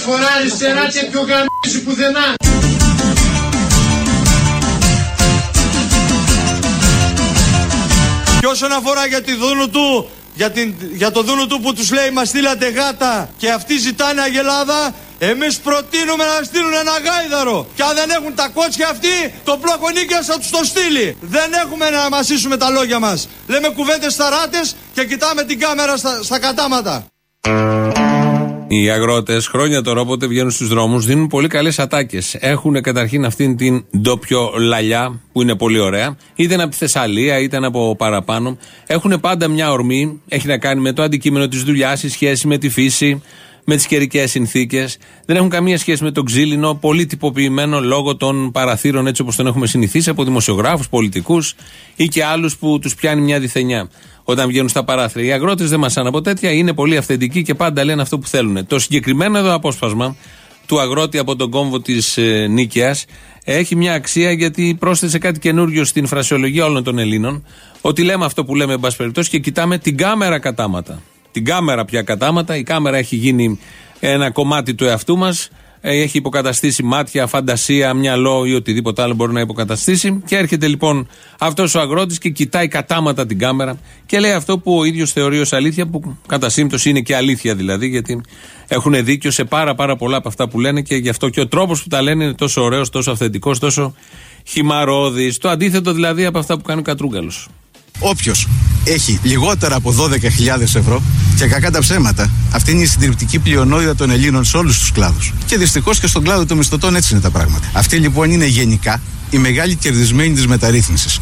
φορά αριστερά και πιο γαμίσει πουθενά. Και όσον αφορά για τη δούνου του, για, την, για το δούνου του που τους λέει μας στείλατε γάτα και αυτοί ζητάνε αγελάδα, εμείς προτείνουμε να στείλουν ένα γάιδαρο. Και αν δεν έχουν τα κότσια αυτοί, το πλόκο νίκης θα τους το στείλει. Δεν έχουμε να μασίσουμε τα λόγια μας. Λέμε κουβέντες στα ράτες και κοιτάμε την κάμερα στα, στα κατάματα. Οι αγρότες χρόνια τώρα, όποτε βγαίνουν στους δρόμους, δίνουν πολύ καλές ατάκες. Έχουν καταρχήν αυτήν την ντόπιο λαλιά, που είναι πολύ ωραία, είτε από τη Θεσσαλία, είτε από παραπάνω. Έχουν πάντα μια ορμή, έχει να κάνει με το αντικείμενο της δουλειάς, η σχέση με τη φύση, με τις καιρικές συνθήκες. Δεν έχουν καμία σχέση με τον ξύλινο, πολύ τυποποιημένο λόγω των παραθύρων έτσι όπως τον έχουμε συνηθίσει από δημοσιογράφους, πολιτικούς ή και άλλους που τους πιάνει μια διθενιά όταν βγαίνουν στα παράθυρα. Οι αγρότες δεν μασάνε από τέτοια, είναι πολύ αυθεντικοί και πάντα λένε αυτό που θέλουν. Το συγκεκριμένο εδώ απόσπασμα του αγρότη από τον κόμβο της ε, Νίκαιας έχει μια αξία γιατί πρόσθεσε κάτι καινούριο στην φρασιολογία όλων των Ελλήνων. Ότι λέμε αυτό που λέμε, εν πάση περιπτώσει, και κοιτάμε την κάμερα κατάματα. Την κάμερα πια κατάματα. Η κάμερα έχει γίνει ένα κομμάτι του εαυτού μας. Ε, έχει υποκαταστήσει μάτια, φαντασία, μυαλό ή οτιδήποτε άλλο μπορεί να υποκαταστήσει. Και έρχεται λοιπόν αυτός ο αγρότης και κοιτάει κατάματα την κάμερα και λέει αυτό που ο ίδιος θεωρεί ως αλήθεια, που κατά σύμπτωση είναι και αλήθεια δηλαδή, γιατί έχουν δίκιο σε πάρα, πάρα πολλά από αυτά που λένε και γι' αυτό και ο τρόπος που τα λένε είναι τόσο ωραίος, τόσο αυθεντικός, τόσο χυμαρόδης. Το αντίθετο δηλαδή από αυτά που κάνει ο Κατρούγκαλος. Όποιος έχει λιγότερα από 12.000 ευρώ και κακά τα ψέματα, αυτή είναι η συντριπτική πλειονότητα των Ελλήνων σε όλους τους κλάδους. Και δυστυχώς και στον κλάδο των μισθωτών έτσι είναι τα πράγματα. Αυτή λοιπόν είναι γενικά η μεγάλη κερδισμένη της μεταρρύθμισης.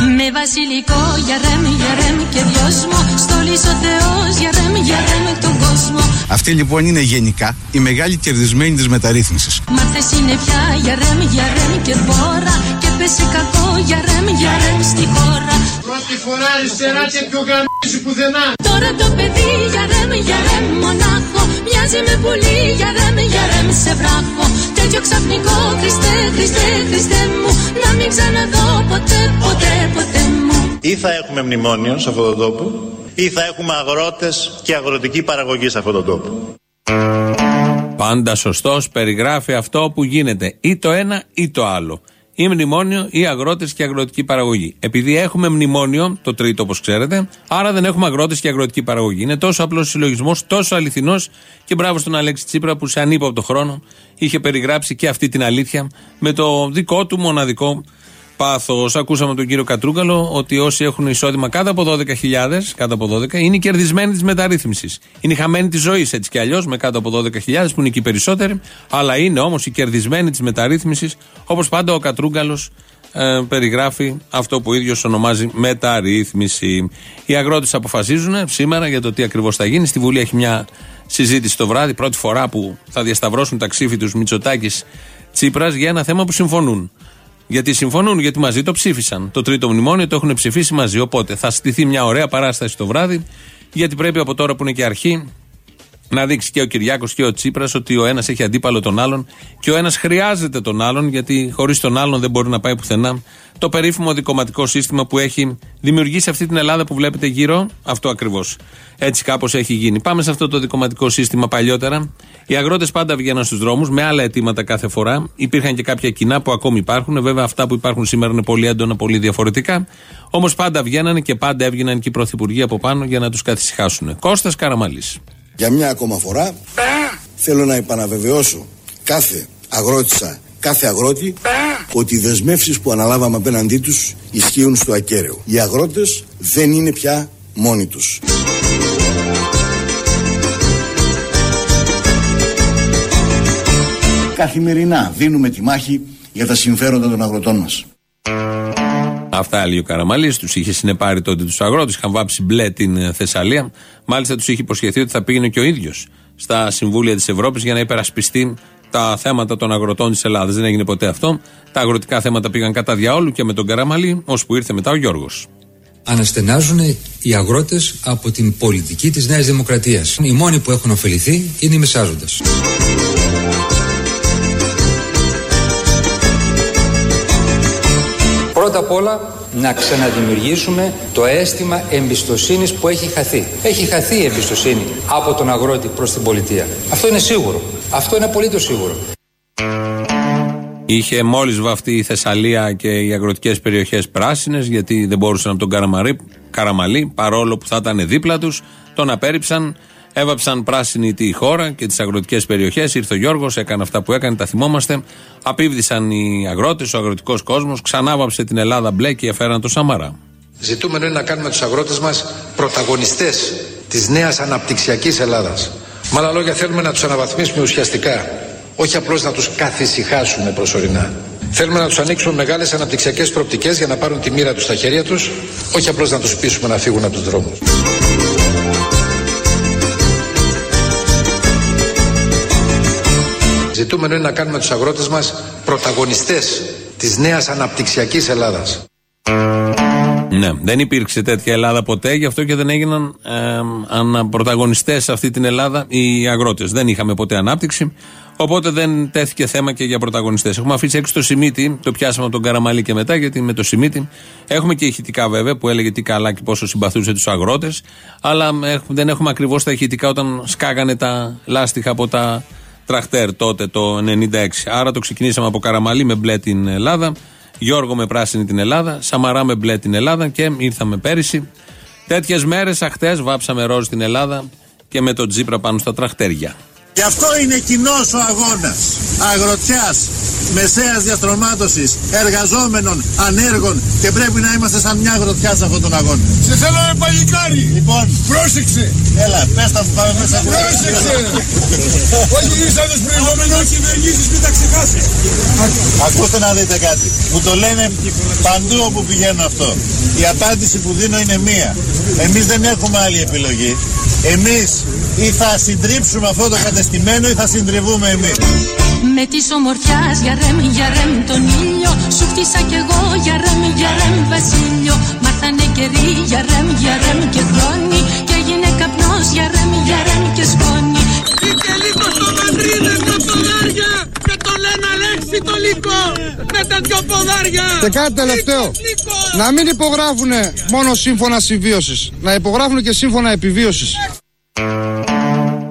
Με βασιλικό για ρεμ, για ρεμ και δυόσμο. Στολής ο Θεός για ρεμ, για ρεμ τον κόσμο. Αυτή λοιπόν είναι γενικά η μεγάλη κερδισμένη της μεταρρύθμισης. Μα αυτές είναι πια για ρεμ, για ρεμ και μπόρα Και πέσει κακό για ρεμ, για ρεμ στη χώρα. Πρώτη φορά αριστερά και πιο γαμίσει πουθενά. Τώρα το παιδί για ρεμ, για ρεμ μονάχο. Μοιάζει με πουλί για ρεμ, για ρεμ σε βράχο. Τέτοιο ξαφνικό Χριστέ, Χριστέ, Χριστέ μου Να μην ξαναδώ ποτέ, ποτέ, ποτέ μου Ή θα έχουμε μνημόνιο σε αυτόν τον τόπο Ή θα έχουμε αγρότες και αγροτική παραγωγή σε αυτόν τον τόπο Πάντα σωστός περιγράφει αυτό που γίνεται ή το ένα ή το άλλο ή μνημόνιο ή αγρότες και αγροτική παραγωγή. Επειδή έχουμε μνημόνιο, το τρίτο όπως ξέρετε, άρα δεν έχουμε αγρότες και αγροτική παραγωγή. Είναι τόσο απλός συλλογισμός, τόσο αληθινός και μπράβο στον Αλέξη Τσίπρα που σε ανύποπτο χρόνο είχε περιγράψει και αυτή την αλήθεια με το δικό του μοναδικό πάθος. Ακούσαμε τον κύριο Κατρούγκαλο ότι όσοι έχουν εισόδημα κάτω από 12.000, κάτω από 12, είναι κερδισμένοι της μεταρρύθμισης. Είναι χαμένοι της ζωής έτσι κι αλλιώς με κάτω από 12.000 που είναι και οι περισσότεροι, αλλά είναι όμως οι κερδισμένοι της μεταρρύθμισης, όπως πάντα ο Κατρούγκαλος ε, περιγράφει αυτό που ο ίδιος ονομάζει μεταρρύθμιση. Οι αγρότες αποφασίζουν σήμερα για το τι ακριβώς θα γίνει. Στη Βουλή έχει μια συζήτηση το βράδυ, πρώτη φορά που θα διασταυρώσουν τα ξύφη τους Μητσοτάκης Τσίπρας για ένα θέμα που συμφωνούν. Γιατί συμφωνούν, γιατί μαζί το ψήφισαν. Το τρίτο μνημόνιο το έχουν ψηφίσει μαζί. Οπότε θα στηθεί μια ωραία παράσταση το βράδυ, γιατί πρέπει από τώρα που είναι και αρχή να δείξει και ο Κυριάκος και ο Τσίπρας ότι ο ένας έχει αντίπαλο τον άλλον και ο ένας χρειάζεται τον άλλον, γιατί χωρίς τον άλλον δεν μπορεί να πάει πουθενά. Το περίφημο δικοματικό σύστημα που έχει δημιουργήσει αυτή την Ελλάδα που βλέπετε γύρω, αυτό ακριβώς. Έτσι κάπως έχει γίνει. Πάμε σε αυτό το δικοματικό σύστημα παλιότερα. Οι αγρότες πάντα βγαίναν στους δρόμους με άλλα αιτήματα κάθε φορά. Υπήρχαν και κάποια κοινά που ακόμη υπάρχουν. Βέβαια, αυτά που υπάρχουν σήμερα είναι πολύ έντονα, πολύ διαφορετικά. Όμως πάντα βγαίνανε και πάντα έβγαιναν και οι πρωθυπουργοί από πάνω για να τους καθησυχάσουν. Κώστας Καραμαλής. Για μια ακόμα φορά θέλω να επαναβεβαιώσω κάθε αγρότησα, κάθε αγρότη ότι οι δεσμεύσεις που αναλάβαμε απέναντί τους ισχύουν στο ακέραιο. Οι αγρότες δεν είναι πια μόνοι τους. Καθημερινά δίνουμε τη μάχη για τα συμφέροντα των αγροτών μας. Αυτά έλεγε ο Καραμαλής. Τους είχε συνεπάρει τότε τους αγρότες. Είχαν βάψει μπλε την ε, Θεσσαλία. Μάλιστα τους είχε υποσχεθεί ότι θα πήγαινε και ο ίδιος στα συμβούλια της Ευρώπης για να υπερασπιστεί τα θέματα των αγροτών της Ελλάδας. Δεν έγινε ποτέ αυτό. Τα αγροτικά θέματα πήγαν κατά διαόλου και με τον Καραμαλή, ώσπου ήρθε μετά ο Γιώργος. Αναστενάζουν οι αγρότες από την πολιτική της Νέας Δημοκρατίας. Οι μόνοι που έχουν ωφεληθεί είναι οι μεσάζοντε. Απ' όλα να ξαναδημιουργήσουμε το αίσθημα εμπιστοσύνης που έχει χαθεί. Έχει χαθεί η εμπιστοσύνη από τον αγρότη προς την πολιτεία. Αυτό είναι σίγουρο. Αυτό είναι απολύτως σίγουρο. Είχε μόλις βαφτεί η Θεσσαλία και οι αγροτικές περιοχές πράσινες, γιατί δεν μπορούσαν από τον Καραμαρί, Καραμαλή, παρόλο που θα ήταν δίπλα τους. Τον απέρριψαν, έβαψαν πράσινη τη χώρα και τις αγροτικές περιοχές. Ήρθε ο Γιώργος, έκανε αυτά που έκανε, τα θυμόμαστε. Απίβδησαν οι αγρότες, ο αγροτικός κόσμος, ξανάβαψε την Ελλάδα μπλε και έφεραν το Σαμαρά. Ζητούμενο είναι να κάνουμε τους αγρότες μας πρωταγωνιστές της νέας αναπτυξιακής Ελλάδας. Με άλλα λόγια, θέλουμε να τους αναβαθμίσουμε ουσιαστικά όχι απλώς να τους καθησυχάσουμε προσωρινά. Θέλουμε να τους ανοίξουμε μεγάλες αναπτυξιακές προοπτικές για να πάρουν τη μοίρα τους στα χέρια τους, όχι απλώς να τους πείσουμε να φύγουν από τους δρόμους. Ζητούμενο είναι να κάνουμε τους αγρότες μας πρωταγωνιστές της νέας αναπτυξιακής Ελλάδας. Ναι, δεν υπήρξε τέτοια Ελλάδα ποτέ, γι' αυτό και δεν έγιναν ε, πρωταγωνιστέ σε αυτή την Ελλάδα οι αγρότες. Δεν είχαμε ποτέ ανάπτυξη, οπότε δεν τέθηκε θέμα και για πρωταγωνιστές. Έχουμε αφήσει έξω το Σιμίτι, το πιάσαμε από τον Καραμαλή και μετά, γιατί με το Σιμίτι έχουμε και ηχητικά βέβαια που έλεγε τι καλά και πόσο συμπαθούσε τους αγρότες, αλλά δεν έχουμε ακριβώς τα ηχητικά όταν σκάγανε τα λάστιχα από τα τραχτέρ τότε το 96. Άρα το ξεκινήσαμε από Καραμαλή με μπλε την Ελλάδα. Γιώργο με πράσινη την Ελλάδα, Σαμαρά με μπλε την Ελλάδα και ήρθαμε πέρυσι. Τέτοιες μέρες, αχτές, βάψαμε ροζ στην Ελλάδα και με τον Τζίπρα πάνω στα τραχτέρια. Γι' αυτό είναι κοινός ο αγώνας αγροτιά, μεσαίας διαστρωμάτωσης, εργαζόμενων, ανέργων και πρέπει να είμαστε σαν μια αγροτιά σε αυτόν τον αγώνα. Σε θέλω με παλικάρι! Λοιπόν, Πρόσεξε! έλα, πες τα που πάμε μέσα. Πρόσεξε! Όχι είσαι τους προηγούμενους κυβερνήσεις, μην τα ξεχάσεις! Ακούστε να δείτε κάτι. Μου το λένε παντού όπου πηγαίνω αυτό. Η απάντηση που δίνω είναι μία. Εμείς δεν έχουμε άλλη επιλογή. Εμείς ή θα συντρίψουμε αυτό το κατεστημένο ή θα συντριβούμε εμείς. Με τη ομορφιάς για ρεμ, για ρεμ τον ήλιο Σου χτίσα κι εγώ για ρεμ, για ρεμ βασίλειο Μάθανε καιροί για ρεμ, για ρεμ και χρόνι Και έγινε καπνός για ρεμ, για ρεμ και σκόνη Είτε λίγο στο μαντρίδες τα ποδάρια και το λένε Αλέξη το λύκο με τα δυο ποδάρια Και κάτι τελευταίο. Να μην υπογράφουν μόνο σύμφωνα συμβίωσης. Να υπογράφουν και σύμφωνα επιβίωσης.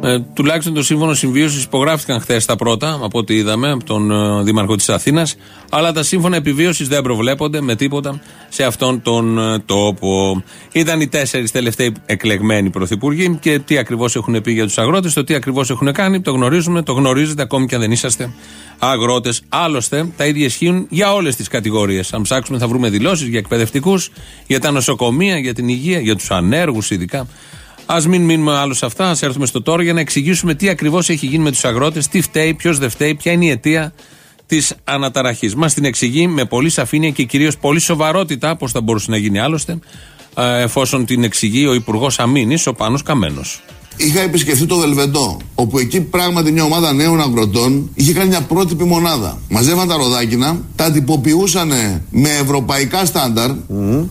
Ε, τουλάχιστον το σύμφωνο συμβίωσης υπογράφηκαν χθες τα πρώτα, από ό,τι είδαμε, από τον ε, Δήμαρχο της Αθήνας. Αλλά τα σύμφωνα επιβίωσης δεν προβλέπονται με τίποτα σε αυτόν τον ε, τόπο. Ήταν οι τέσσερις τελευταίοι εκλεγμένοι πρωθυπουργοί και τι ακριβώς έχουν πει για τους αγρότες, το τι ακριβώς έχουν κάνει, το γνωρίζουμε, το γνωρίζετε ακόμη και αν δεν είσαστε αγρότες. Άλλωστε, τα ίδια ισχύουν για όλες τις κατηγορίες. Αν ψάξουμε, θα βρούμε δηλώσεις για εκπαιδευτικούς, για τα νοσοκομεία, για την υγεία, για τους ανέργους ειδικά. Α μην μείνουμε άλλο σε αυτά, ας έρθουμε στο τώρα για να εξηγήσουμε τι ακριβώς έχει γίνει με τους αγρότες, τι φταίει, ποιος δεν φταίει, ποια είναι η αιτία της αναταραχής. Μας την εξηγεί με πολύ σαφήνεια και κυρίως πολύ σοβαρότητα, πώς θα μπορούσε να γίνει άλλωστε, ε, εφόσον την εξηγεί ο Υπουργός Αμήνης, ο Πάνος Καμένος. Είχα επισκεφθεί το Δελβεντό, όπου εκεί πράγματι μια ομάδα νέων αγροτών είχε κάνει μια πρότυπη μονάδα. Μαζεύαν τα ροδάκινα, τα τυποποιούσαν με ευρωπαϊκά στάνταρ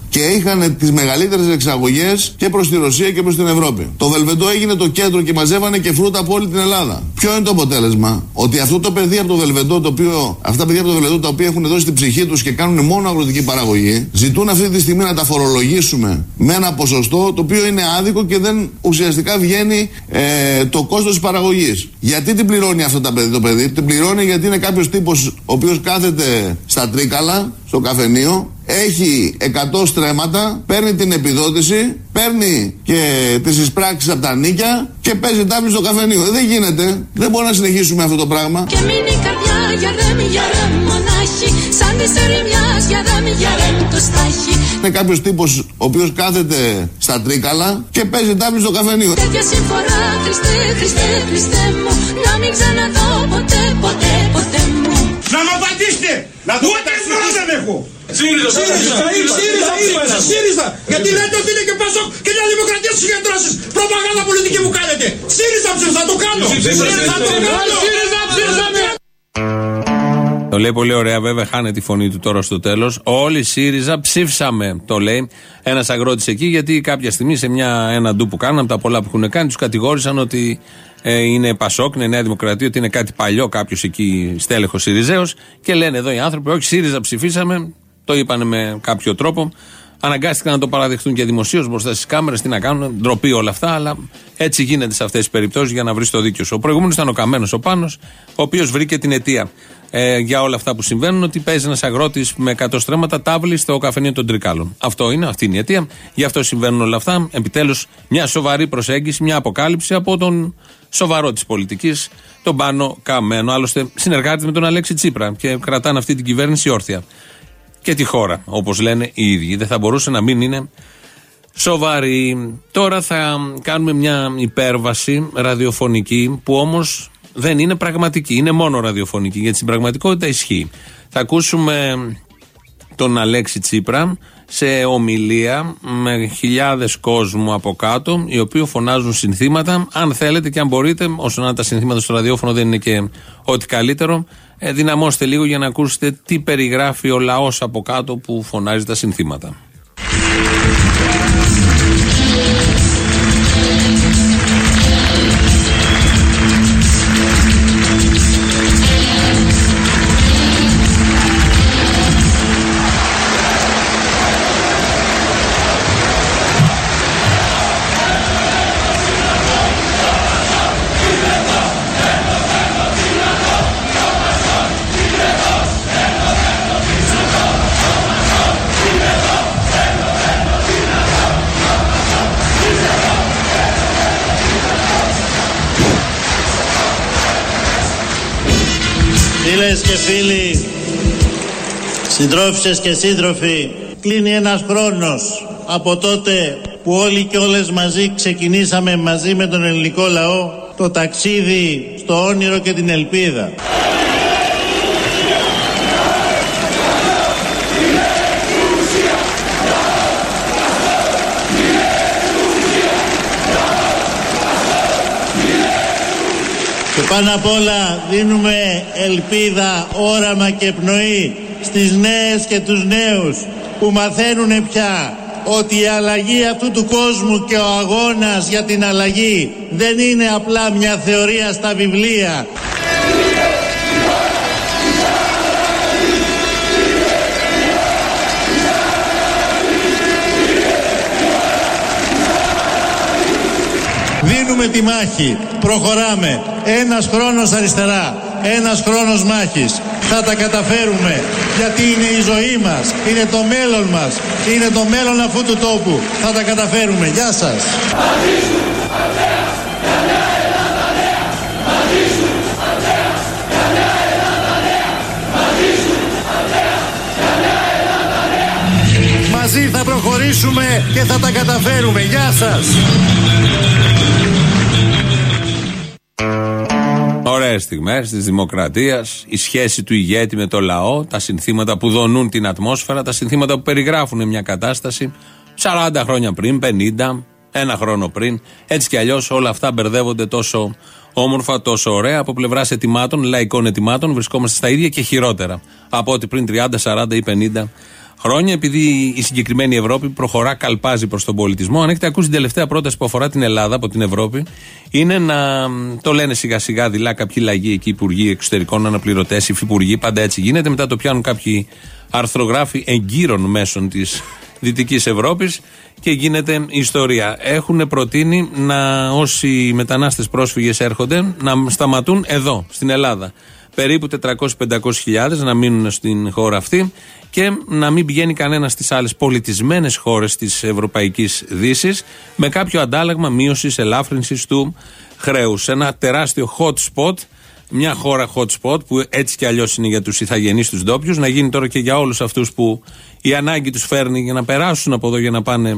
και είχαν τις μεγαλύτερες εξαγωγές και προς τη Ρωσία και προς την Ευρώπη. Το Δελβεντό έγινε το κέντρο και μαζεύανε και φρούτα από όλη την Ελλάδα. Ποιο είναι το αποτέλεσμα, ότι αυτό το παιδί από το Δελβεντό, το οποίο, αυτά τα παιδιά από το Δελβεντό τα οποία έχουν δώσει την ψυχή τους και κάνουν μόνο αγροτική παραγωγή, ζητούν αυτή τη στιγμή να τα φορολογήσουμε με ένα ποσοστό το οποίο είναι άδικο και δεν ουσιαστικά βγαίνει ε, το κόστος της παραγωγής. Γιατί την πληρώνει αυτό το παιδί, το παιδί, την πληρώνει γιατί είναι κάποιος τύπος ο οποίος κάθεται στα τρίκαλα, στο καφενείο, έχει 100 στρέμματα, παίρνει την επιδότηση, παίρνει και τις εισπράξεις από τα νίκια και παίζει τάβλη στο καφενείο. Ε, δεν γίνεται. Δεν μπορούμε να συνεχίσουμε αυτό το πράγμα. Και μείνει η καρδιά για ρεμ, για ρεμ μονάχη Σαν της ερημιάς για ρεμ, για ρεμ το στάχι Είναι κάποιος τύπος ο οποίος κάθεται στα τρίκαλα και παίζει τάβλη στο καφενείο. Τέτοια συμφορά Χριστέ, Χριστέ, Χριστέ μου Να μην ξαναδώ ποτέ, ποτέ, ποτέ μου Να μ' απαντήσετε! Ούτε φορά δεν έχω! ΣΥΡΙΖΑ, ΣΥΡΙΖΑ, ΣΥΡΙΖΑ, ΣΥΡΙΖΑ! Γιατί λέτε ότι είναι και Πασόκ και μια δημοκρατία στις συγκεντρώσεις! Προπαγάνδα πολιτική μου κάνετε! ΣΥΡΙΖΑ ψήφισα, θα το κάνω! ΣΥΡΙΖΑ θα το κάνω! ΣΥΡΙΖΑ ψήφισα! Το λέει πολύ ωραία, βέβαια, χάνει τη φωνή του τώρα στο τέλος. Όλοι ΣΥΡΙΖΑ ψήφισαμε, το λέει ένας αγρότης εκεί, γιατί κάποια στιγμή σε μια, ένα ντου που κάναν, από τα πολλά που έχουν κάνει, τους κατηγόρησαν ότι ε, είναι Πασόκ, είναι Νέα Δημοκρατία, ότι είναι κάτι παλιό κάποιος εκεί στέλεχος ΣΥΡΙΖΑΕΟ. Και λένε εδώ οι άνθρωποι, Όχι, ΣΥΡΙΖΑ ψηφίσαμε, Το είπαν με κάποιο τρόπο. Αναγκάστηκαν να το παραδεχτούν και δημοσίως μπροστά στις κάμερες. Τι να κάνουν, ντροπή όλα αυτά, αλλά έτσι γίνεται σε αυτές τις περιπτώσεις για να βρεις το δίκιο σου. Ο προηγούμενος ήταν ο Καμένος ο Πάνος, ο οποίος βρήκε την αιτία ε, για όλα αυτά που συμβαίνουν, ότι παίζει ένας αγρότης με 100 στρέμματα τάβλη στο καφενείο των Τρικάλων. Αυτό είναι, αυτή είναι η αιτία. Γι' αυτό συμβαίνουν όλα αυτά. Επιτέλους, μια σοβαρή προσέγγιση, μια αποκάλυψη από τον σοβαρό της πολιτικής, τον Πάνο Καμένο. Άλλωστε, συνεργάτη με τον Αλέξη Τσίπρα και κρατάνε αυτή την κυβέρνηση όρθια. Και τη χώρα, όπως λένε οι ίδιοι. Δεν θα μπορούσε να μην είναι σοβαρή. Τώρα θα κάνουμε μια υπέρβαση ραδιοφωνική που όμως δεν είναι πραγματική. Είναι μόνο ραδιοφωνική γιατί στην πραγματικότητα ισχύει. Θα ακούσουμε τον Αλέξη Τσίπρα σε ομιλία με χιλιάδες κόσμου από κάτω οι οποίοι φωνάζουν συνθήματα αν θέλετε και αν μπορείτε όσο να τα συνθήματα στο ραδιόφωνο δεν είναι και ό,τι καλύτερο ε, δυναμώστε λίγο για να ακούσετε τι περιγράφει ο λαός από κάτω που φωνάζει τα συνθήματα Φίλες και φίλοι, συντρόφισσες και σύντροφοι, κλείνει ένας χρόνος από τότε που όλοι και όλες μαζί ξεκινήσαμε μαζί με τον ελληνικό λαό το ταξίδι στο όνειρο και την ελπίδα. Πάνω απ' όλα δίνουμε ελπίδα, όραμα και πνοή στις νέες και τους νέους που μαθαίνουν πια ότι η αλλαγή αυτού του κόσμου και ο αγώνας για την αλλαγή δεν είναι απλά μια θεωρία στα βιβλία. Δίνουμε τη μάχη, προχωράμε. Ένας χρόνος αριστερά, ένας χρόνος μάχης. Θα τα καταφέρουμε, γιατί είναι η ζωή μας, είναι το μέλλον μας, είναι το μέλλον αυτού του τόπου. Θα τα καταφέρουμε. Γεια σας. Μαζί θα προχωρήσουμε και θα τα καταφέρουμε. Γεια σας. Ωραίες στιγμές της δημοκρατίας, η σχέση του ηγέτη με το λαό, τα συνθήματα που δονούν την ατμόσφαιρα, τα συνθήματα που περιγράφουν μια κατάσταση 40 χρόνια πριν, 50, ένα χρόνο πριν. Έτσι κι αλλιώς όλα αυτά μπερδεύονται τόσο όμορφα, τόσο ωραία. Από πλευράς ετοιμάτων, λαϊκών ετοιμάτων, βρισκόμαστε στα ίδια και χειρότερα από ό,τι πριν 30, 40 ή 50 χρόνια, επειδή η συγκεκριμένη Ευρώπη προχωρά, καλπάζει προς τον πολιτισμό. Αν έχετε ακούσει την τελευταία πρόταση που αφορά την Ελλάδα από την Ευρώπη, είναι να το λένε σιγά σιγά δειλά κάποιοι λαγοί εκεί, υπουργοί εξωτερικών, αναπληρωτές, υφυπουργοί, πάντα έτσι γίνεται. Μετά το πιάνουν κάποιοι αρθρογράφοι εγκύρων μέσων της Δυτικής Ευρώπης και γίνεται ιστορία. Έχουν προτείνει να όσοι μετανάστες πρόσφυγες έρχονται να σταματούν εδώ, στην Ελλάδα. Περίπου 400-500 χιλιάδες να μείνουν στην χώρα αυτή και να μην πηγαίνει κανένας στις άλλες πολιτισμένες χώρες της Ευρωπαϊκής Δύσης με κάποιο αντάλλαγμα μείωσης, ελάφρυνσης του χρέους. Ένα τεράστιο hot spot, μια χώρα hot spot που έτσι κι αλλιώς είναι για τους ηθαγενείς τους ντόπιους, να γίνει τώρα και για όλους αυτούς που η ανάγκη τους φέρνει για να περάσουν από εδώ για να πάνε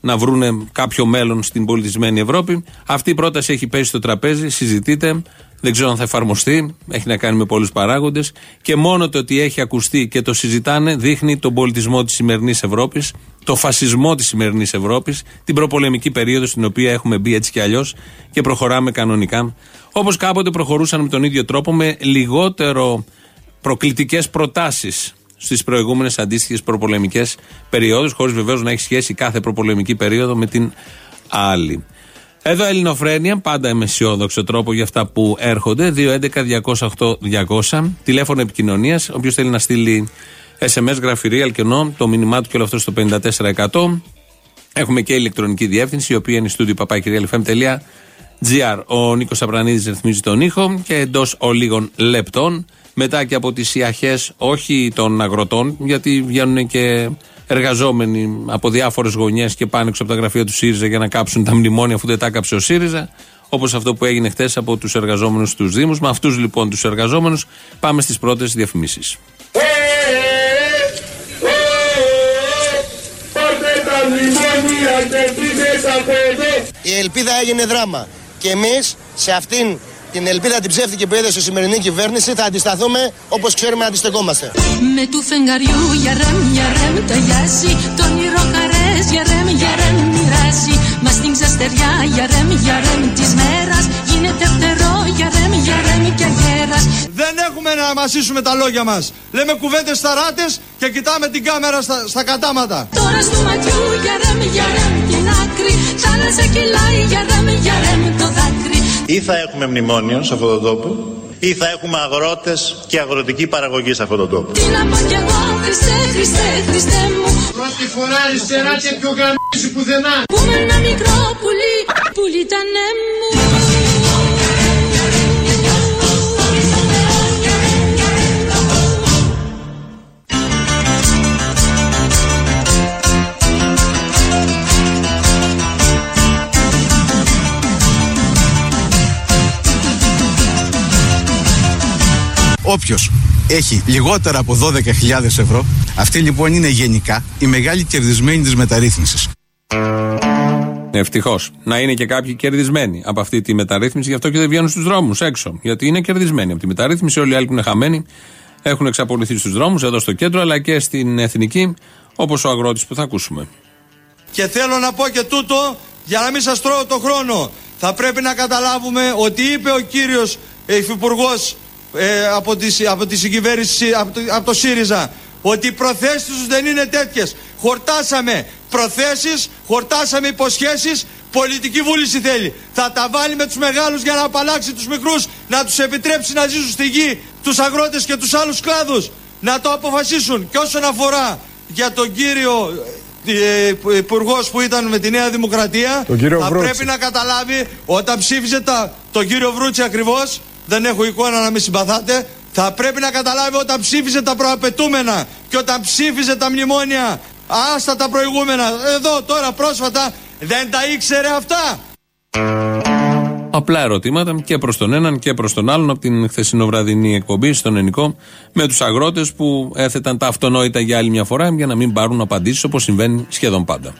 να βρούνε κάποιο μέλλον στην πολιτισμένη Ευρώπη. Αυτή η πρόταση έχει πέσει στο τραπέζι, συζητείται. Δεν ξέρω αν θα εφαρμοστεί. Έχει να κάνει με πολλούς παράγοντες. Και μόνο το ότι έχει ακουστεί και το συζητάνε δείχνει τον πολιτισμό της σημερινής Ευρώπης, το φασισμό της σημερινής Ευρώπης, την προπολεμική περίοδο στην οποία έχουμε μπει έτσι κι αλλιώς και προχωράμε κανονικά. Όπως κάποτε προχωρούσαν με τον ίδιο τρόπο με λιγότερο προκλητικές προτάσεις στις προηγούμενες αντίστοιχες προπολεμικές περιόδους, χωρίς βεβαίως να έχει σχέση κάθε προπολεμική περίοδο με την άλλη. Εδώ Ελληνοφρένια, πάντα με αισιόδοξο τρόπο για αυτά που έρχονται. 211-208-200, τηλέφωνο επικοινωνίας. Όποιος θέλει να στείλει SMS, γραφειρή, αλκενό, το μήνυμά του και όλο αυτό στο 54%. Έχουμε και ηλεκτρονική διεύθυνση, η οποία είναι στο papakirialfm.gr. Ο Νίκος Απρανίδης ρυθμίζει τον ήχο και εντός ολίγων λεπτών, μετά και από τις ιαχές, όχι των αγροτών, γιατί βγαίνουν και εργαζόμενοι από διάφορες γωνιές και πάνε έξω από τα γραφεία του ΣΥΡΙΖΑ για να κάψουν τα μνημόνια αφού δεν τα κάψε ο ΣΥΡΙΖΑ. Όπως αυτό που έγινε χθες από τους εργαζόμενους στου Δήμους. Με αυτούς λοιπόν τους εργαζόμενους πάμε στις πρώτες διαφημίσεις. Η ελπίδα έγινε δράμα. Και εμείς σε αυτήν την ελπίδα την ψεύτικη που έδωσε η σημερινή κυβέρνηση θα αντισταθούμε όπως ξέρουμε να αντιστεκόμαστε. Με του φεγγαριού για ρεμ, για ρεμ ταγιάσει Το όνειρο χαρές για ρεμ, για ρεμ μοιράσει Μα στην ξαστεριά για ρεμ, για ρεμ της μέρας Γίνεται φτερό για ρεμ, για ρεμ και αγέρας Δεν έχουμε να μασίσουμε τα λόγια μας Λέμε κουβέντες σταράτες και κοιτάμε την κάμερα στα, στα κατάματα Τώρα στο ματιού για ρεμ, για ρεμ την άκρη Θάλασσα κυλάει για ρεμ, για ρεμ το δάκρυ Ή θα έχουμε μνημόνιο σε αυτόν τον τόπο ή θα έχουμε αγρότες και αγροτική παραγωγή σε αυτόν τον τόπο. Τι να πω κι εγώ, Χριστέ, Χριστέ, Χριστέ μου Πρώτη φορά αριστερά και πιο γαμίσει πουθενά. Που με ένα μικρό πουλί, πουλί τα ναι μου Όποιος έχει λιγότερα από 12.000 ευρώ, αυτή λοιπόν είναι γενικά η μεγάλη κερδισμένη της μεταρρύθμισης. Ευτυχώς. Να είναι και κάποιοι κερδισμένοι από αυτή τη μεταρρύθμιση, γι' αυτό και δεν βγαίνουν στους δρόμους έξω. Γιατί είναι κερδισμένοι από τη μεταρρύθμιση. Όλοι οι άλλοι που είναι χαμένοι έχουν εξαπολυθεί στους δρόμους, εδώ στο κέντρο, αλλά και στην εθνική, όπως ο αγρότης που θα ακούσουμε. Και θέλω να πω και τούτο για να μην σας τρώω το χρόνο. Θα πρέπει να καταλάβουμε ότι είπε ο κύριος ε, υφυπουργός ε, από, τη, από τη συγκυβέρνηση, από το, από το ΣΥΡΙΖΑ ότι οι προθέσεις τους δεν είναι τέτοιες. Χορτάσαμε προθέσεις, χορτάσαμε υποσχέσεις, πολιτική βούληση θέλει. Θα τα βάλει με τους μεγάλους για να απαλλάξει τους μικρούς, να τους επιτρέψει να ζήσουν στη γη, τους αγρότες και τους άλλους κλάδους. Να το αποφασίσουν. Και όσον αφορά για τον κύριο ε, υπουργός που ήταν με τη Νέα Δημοκρατία, Τον κύριο θα Βρούτση. πρέπει να καταλάβει όταν ψήφιζε τα, τον κύριο Βρούτσι ακριβώς, δεν έχω εικόνα να με συμπαθάτε, θα πρέπει να καταλάβει όταν ψήφιζε τα προαπαιτούμενα και όταν ψήφιζε τα μνημόνια, άστα τα προηγούμενα, εδώ τώρα πρόσφατα, δεν τα ήξερε αυτά. Απλά ερωτήματα και προς τον έναν και προς τον άλλον από την χθεσινοβραδινή εκπομπή στον Ενικό με τους αγρότες που έθεταν τα αυτονόητα για άλλη μια φορά για να μην πάρουν απαντήσεις όπως συμβαίνει σχεδόν πάντα.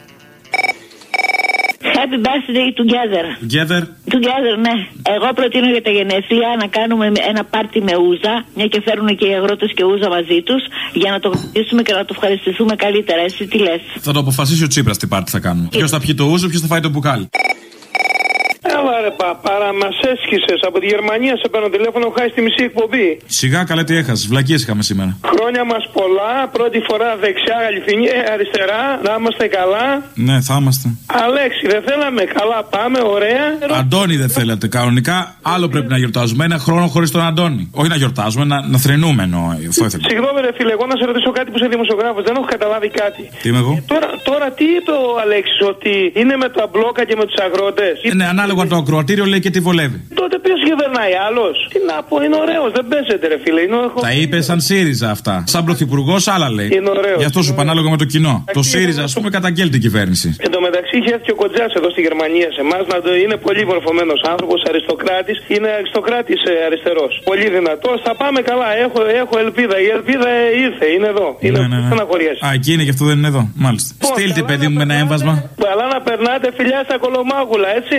Happy birthday together. Together; Together, ναι. Εγώ προτείνω για τα γενέθλια να κάνουμε ένα πάρτι με ούζα, μια και φέρουν και οι αγρότες και ούζα μαζί τους, για να το γνωρίσουμε και να το ευχαριστηθούμε καλύτερα. Εσύ τι λες; Θα το αποφασίσει ο Τσίπρας τι πάρτι θα κάνουμε. Ποιος θα πιει το ούζο, ποιος θα φάει το μπουκάλι. Έλα ρε παπάρα, μας έσχισες. Από τη Γερμανία σε παίρνω τηλέφωνο, χάσει τη μισή εκπομπή. Σιγά καλά τι έχασες. Βλακίες είχαμε σήμερα. Χρόνια μας πολλά. Πρώτη φορά δεξιά, αληθινή, ε, αριστερά. Να είμαστε καλά. Ναι, θα είμαστε. Αλέξη, δεν θέλαμε. Καλά, πάμε, ωραία. Αντώνη δεν θέλατε. Κανονικά άλλο πρέπει να γιορτάζουμε. Ένα χρόνο χωρίς τον Αντώνη. Όχι να γιορτάζουμε, να, να θρυνούμε εννοώ. Αυτό ήθελα. Συγγνώμη, ρε φίλε, εγώ να σε ρωτήσω κάτι που είσαι δημοσιογράφος. Δεν έχω καταλάβει κάτι. Τι είμαι εγώ; Τώρα, τώρα τι είπε ο Αλέξης, ότι είναι με τα μπλόκα και με τους αγρότες; Ε, ναι, ανάλογα το ακροατήριο λέει και τι βολεύει. Τότε ποιος κυβερνάει, άλλος; Τι να πω, είναι ωραίος, δεν παίζεται, ρε φίλε. Είναι έχω... Τα είπε σαν ΣΥΡΙΖΑ αυτά. Σαν πρωθυπουργός άλλα λέει. Είναι ωραίος, Γι' αυτό σου είναι είπα ανάλογα με το κοινό. Το Εντάξει, ΣΥΡΙΖΑ, ας πούμε, καταγγέλει την κυβέρνηση. Εν τω μεταξύ είχε έρθει και ο Κοντζάς εδώ στη Γερμανία σε εμάς. το... Είναι πολύ μορφωμένος άνθρωπος, αριστοκράτης. Είναι αριστοκράτης αριστερός. Πολύ δυνατός. Θα πάμε καλά. Έχω, έχω ελπίδα. Η ελπίδα ε, ήρθε. Είναι εδώ. Είναι Ναι, ναι, ναι. στεναχωριέσαι. Α, εκεί είναι και αυτό δεν είναι εδώ. Μάλιστα. Στείλτε, παιδί μου, με ένα έμβασμα. Αλλά να περνάτε φιλιά στα κολομάγουλα, έτσι.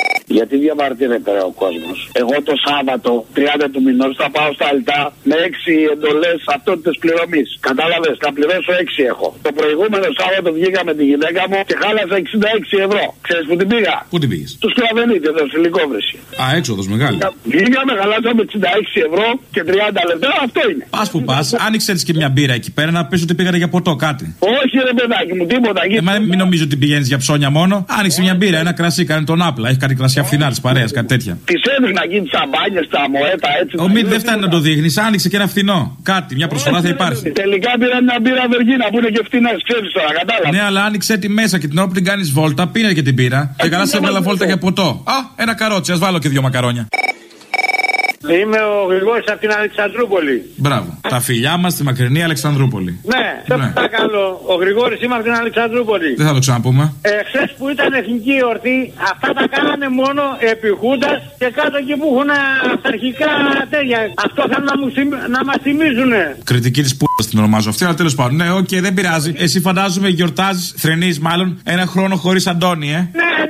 Γιατί διαμαρτύρεται ο κόσμος. Εγώ το Σάββατο, 30 του μηνός, θα πάω στα Αλτά με 6 εντολές αυτότητες πληρωμής. Κατάλαβες, θα πληρώσω 6 έχω. Το προηγούμενο Σάββατο βγήκα με τη γυναίκα μου και χάλασα 66 ευρώ. Ξέρεις που την πήγα; Πού την πήγες; Τους κλαβενίτες εδώ στη Λικόβρηση. Α, έξοδος μεγάλη. Βγήκαμε, χαλάσαμε 66 ευρώ και 30 λεπτά. Αυτό είναι. Πας που πας, άνοιξε έτσι και μια μπύρα εκεί πέρα να πεις ότι πήγατε για ποτό κάτι. Όχι, ρε παιδάκι μου, τίποτα. Ε, μα μην νομίζω ότι πηγαίνεις για ψώνια μόνο. Άνοιξε μια μπύρα, ένα κρασί, κάνει τον άπλα. Έχει κάτι κρασιά κάποια φθηνά τη παρέας, κάτι τέτοια. Πιστεύει να γίνει τσαμπάνια στα μοέτα έτσι. Ο Μίτ δεν φτάνει να το δείχνεις, άνοιξε και ένα φθηνό. Κάτι, μια προσφορά θα υπάρχει. Τελικά πήρα μια μπύρα βεργίνα που είναι και φτηνά, ξέρεις τώρα, κατάλαβα. Ναι, αλλά άνοιξε τη μέσα και την ώρα που την κάνεις βόλτα, πίνε και την πύρα. Και καλά σε έβαλα βόλτα για ποτό. Α, ένα καρότσι, ας βάλω και δύο μακαρόνια. Είμαι ο Γρηγόρης από την Αλεξανδρούπολη. Μπράβο. Τα φιλιά μας στη μακρινή Αλεξανδρούπολη. Ναι, σε Ναι. παρακαλώ. Ο Γρηγόρης είμαι από την Αλεξανδρούπολη. Δεν θα το ξαναπούμε. Ε, Χθες που ήταν εθνική εορτή, αυτά τα κάνανε μόνο επί Χούντας και κάτω εκεί που έχουν αυταρχικά τέτοια. Αυτό θέλουν να, μου θυμ- να μας θυμίζουνε. Κριτική της πούτα την ονομάζω αυτή, αλλά τέλος πάντων. Ναι, οκ, δεν πειράζει. Εσύ φαντάζομαι γιορτάζεις, θρηνείς μάλλον, ένα χρόνο χωρίς Αντώνη, ε. Ναι,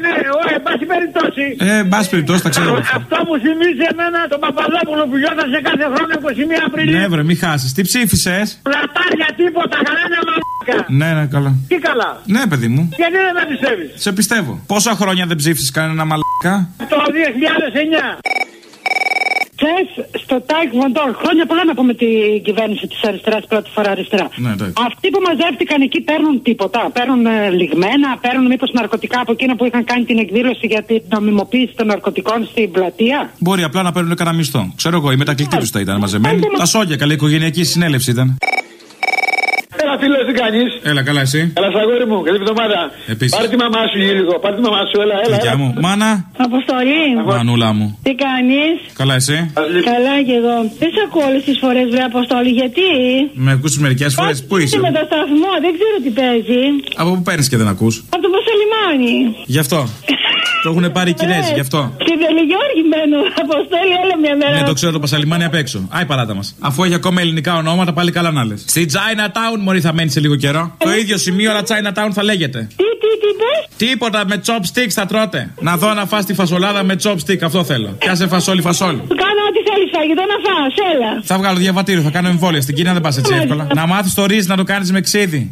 ναι, ωραία, εν πάση περιπτώσει. Ε, εν πάση περιπτώσει, τα ξέρω. εγώ αυτά. Αυτό μου θυμίζει εμένα τον Παπαδόπουλο που γιόρτασε κάθε χρόνο 21 Απριλίου. Ναι, βρε, μη χάσεις. Τι ψήφισες; Πλατάρια τίποτα, κανένα μαλάκα. Ναι, ναι, καλά. Τι καλά. Ναι, παιδί μου. Γιατί δεν με πιστεύεις. Σε πιστεύω. Πόσα χρόνια δεν ψήφισες κανένα μαλακά. Το 2009. Χθε στο ΤΑΙΚ Βοντόρ, χρόνια πολλά να πούμε την κυβέρνηση της αριστεράς, πρώτη φορά αριστερά. Ναι, εντάξει. Αυτοί που μαζεύτηκαν εκεί παίρνουν τίποτα. Παίρνουν ε, λιγμένα, παίρνουν μήπως ναρκωτικά από εκείνα που είχαν κάνει την εκδήλωση για την νομιμοποίηση των ναρκωτικών στην πλατεία. Μπορεί απλά να παίρνουν κανένα μισθό. Ξέρω εγώ, η μετακλητή τους θα ήταν μαζεμένη. Τα σόγια, καλή οικογενειακή συνέλευση ήταν. Έλα, φίλο, τι κάνεις; Έλα, καλά, εσύ; Καλά, σαγόρι μου, καλή εβδομάδα. Επίσης. Πάρε τη μαμά σου λίγο, πάρε τη μαμά σου, έλα, έλα. Δικιά μου. Μάνα, Αποστολή. μανούλα μου. Τι κάνεις; Καλά, εσύ; Καλά και εγώ. Δεν σε ακούω όλες τις φορές, βρε Αποστολή, γιατί; Με ακούσει μερικές φορές. Πού είσαι; Είσαι με το σταθμό, δεν ξέρω τι παίζει. Από πού παίρνεις και δεν ακούς; Από το Πασαλιμάνι. Γι' αυτό. Το έχουν πάρει οι Κινέζοι, γι' αυτό. Στη Βελιγιώργη μένω. Αποστολή, όλα μια μέρα. Ναι, το ξέρω το Πασαλιμάνι απ' έξω. Άι παράτα μας. Αφού έχει ακόμα ελληνικά ονόματα, πάλι καλά να λες. Στη Chinatown, Μωρή θα μένεις σε λίγο καιρό. Το ίδιο σημείο, αλλά Chinatown θα λέγεται. Τι, τι, τι πες. Τίποτα με chopsticks θα τρώτε. Να δω να φας τη φασολάδα με chopstick, αυτό θέλω. Πιάσε φασόλι, φασόλι. Κάνω ό,τι θέλεις φαγητό να φας, έλα. Θα βγάλω διαβατήριο, θα κάνω εμβόλια. Στην Κίνα δεν πας έτσι εύκολα. Να μάθεις το ρύζι να το κάνεις με ξύδι.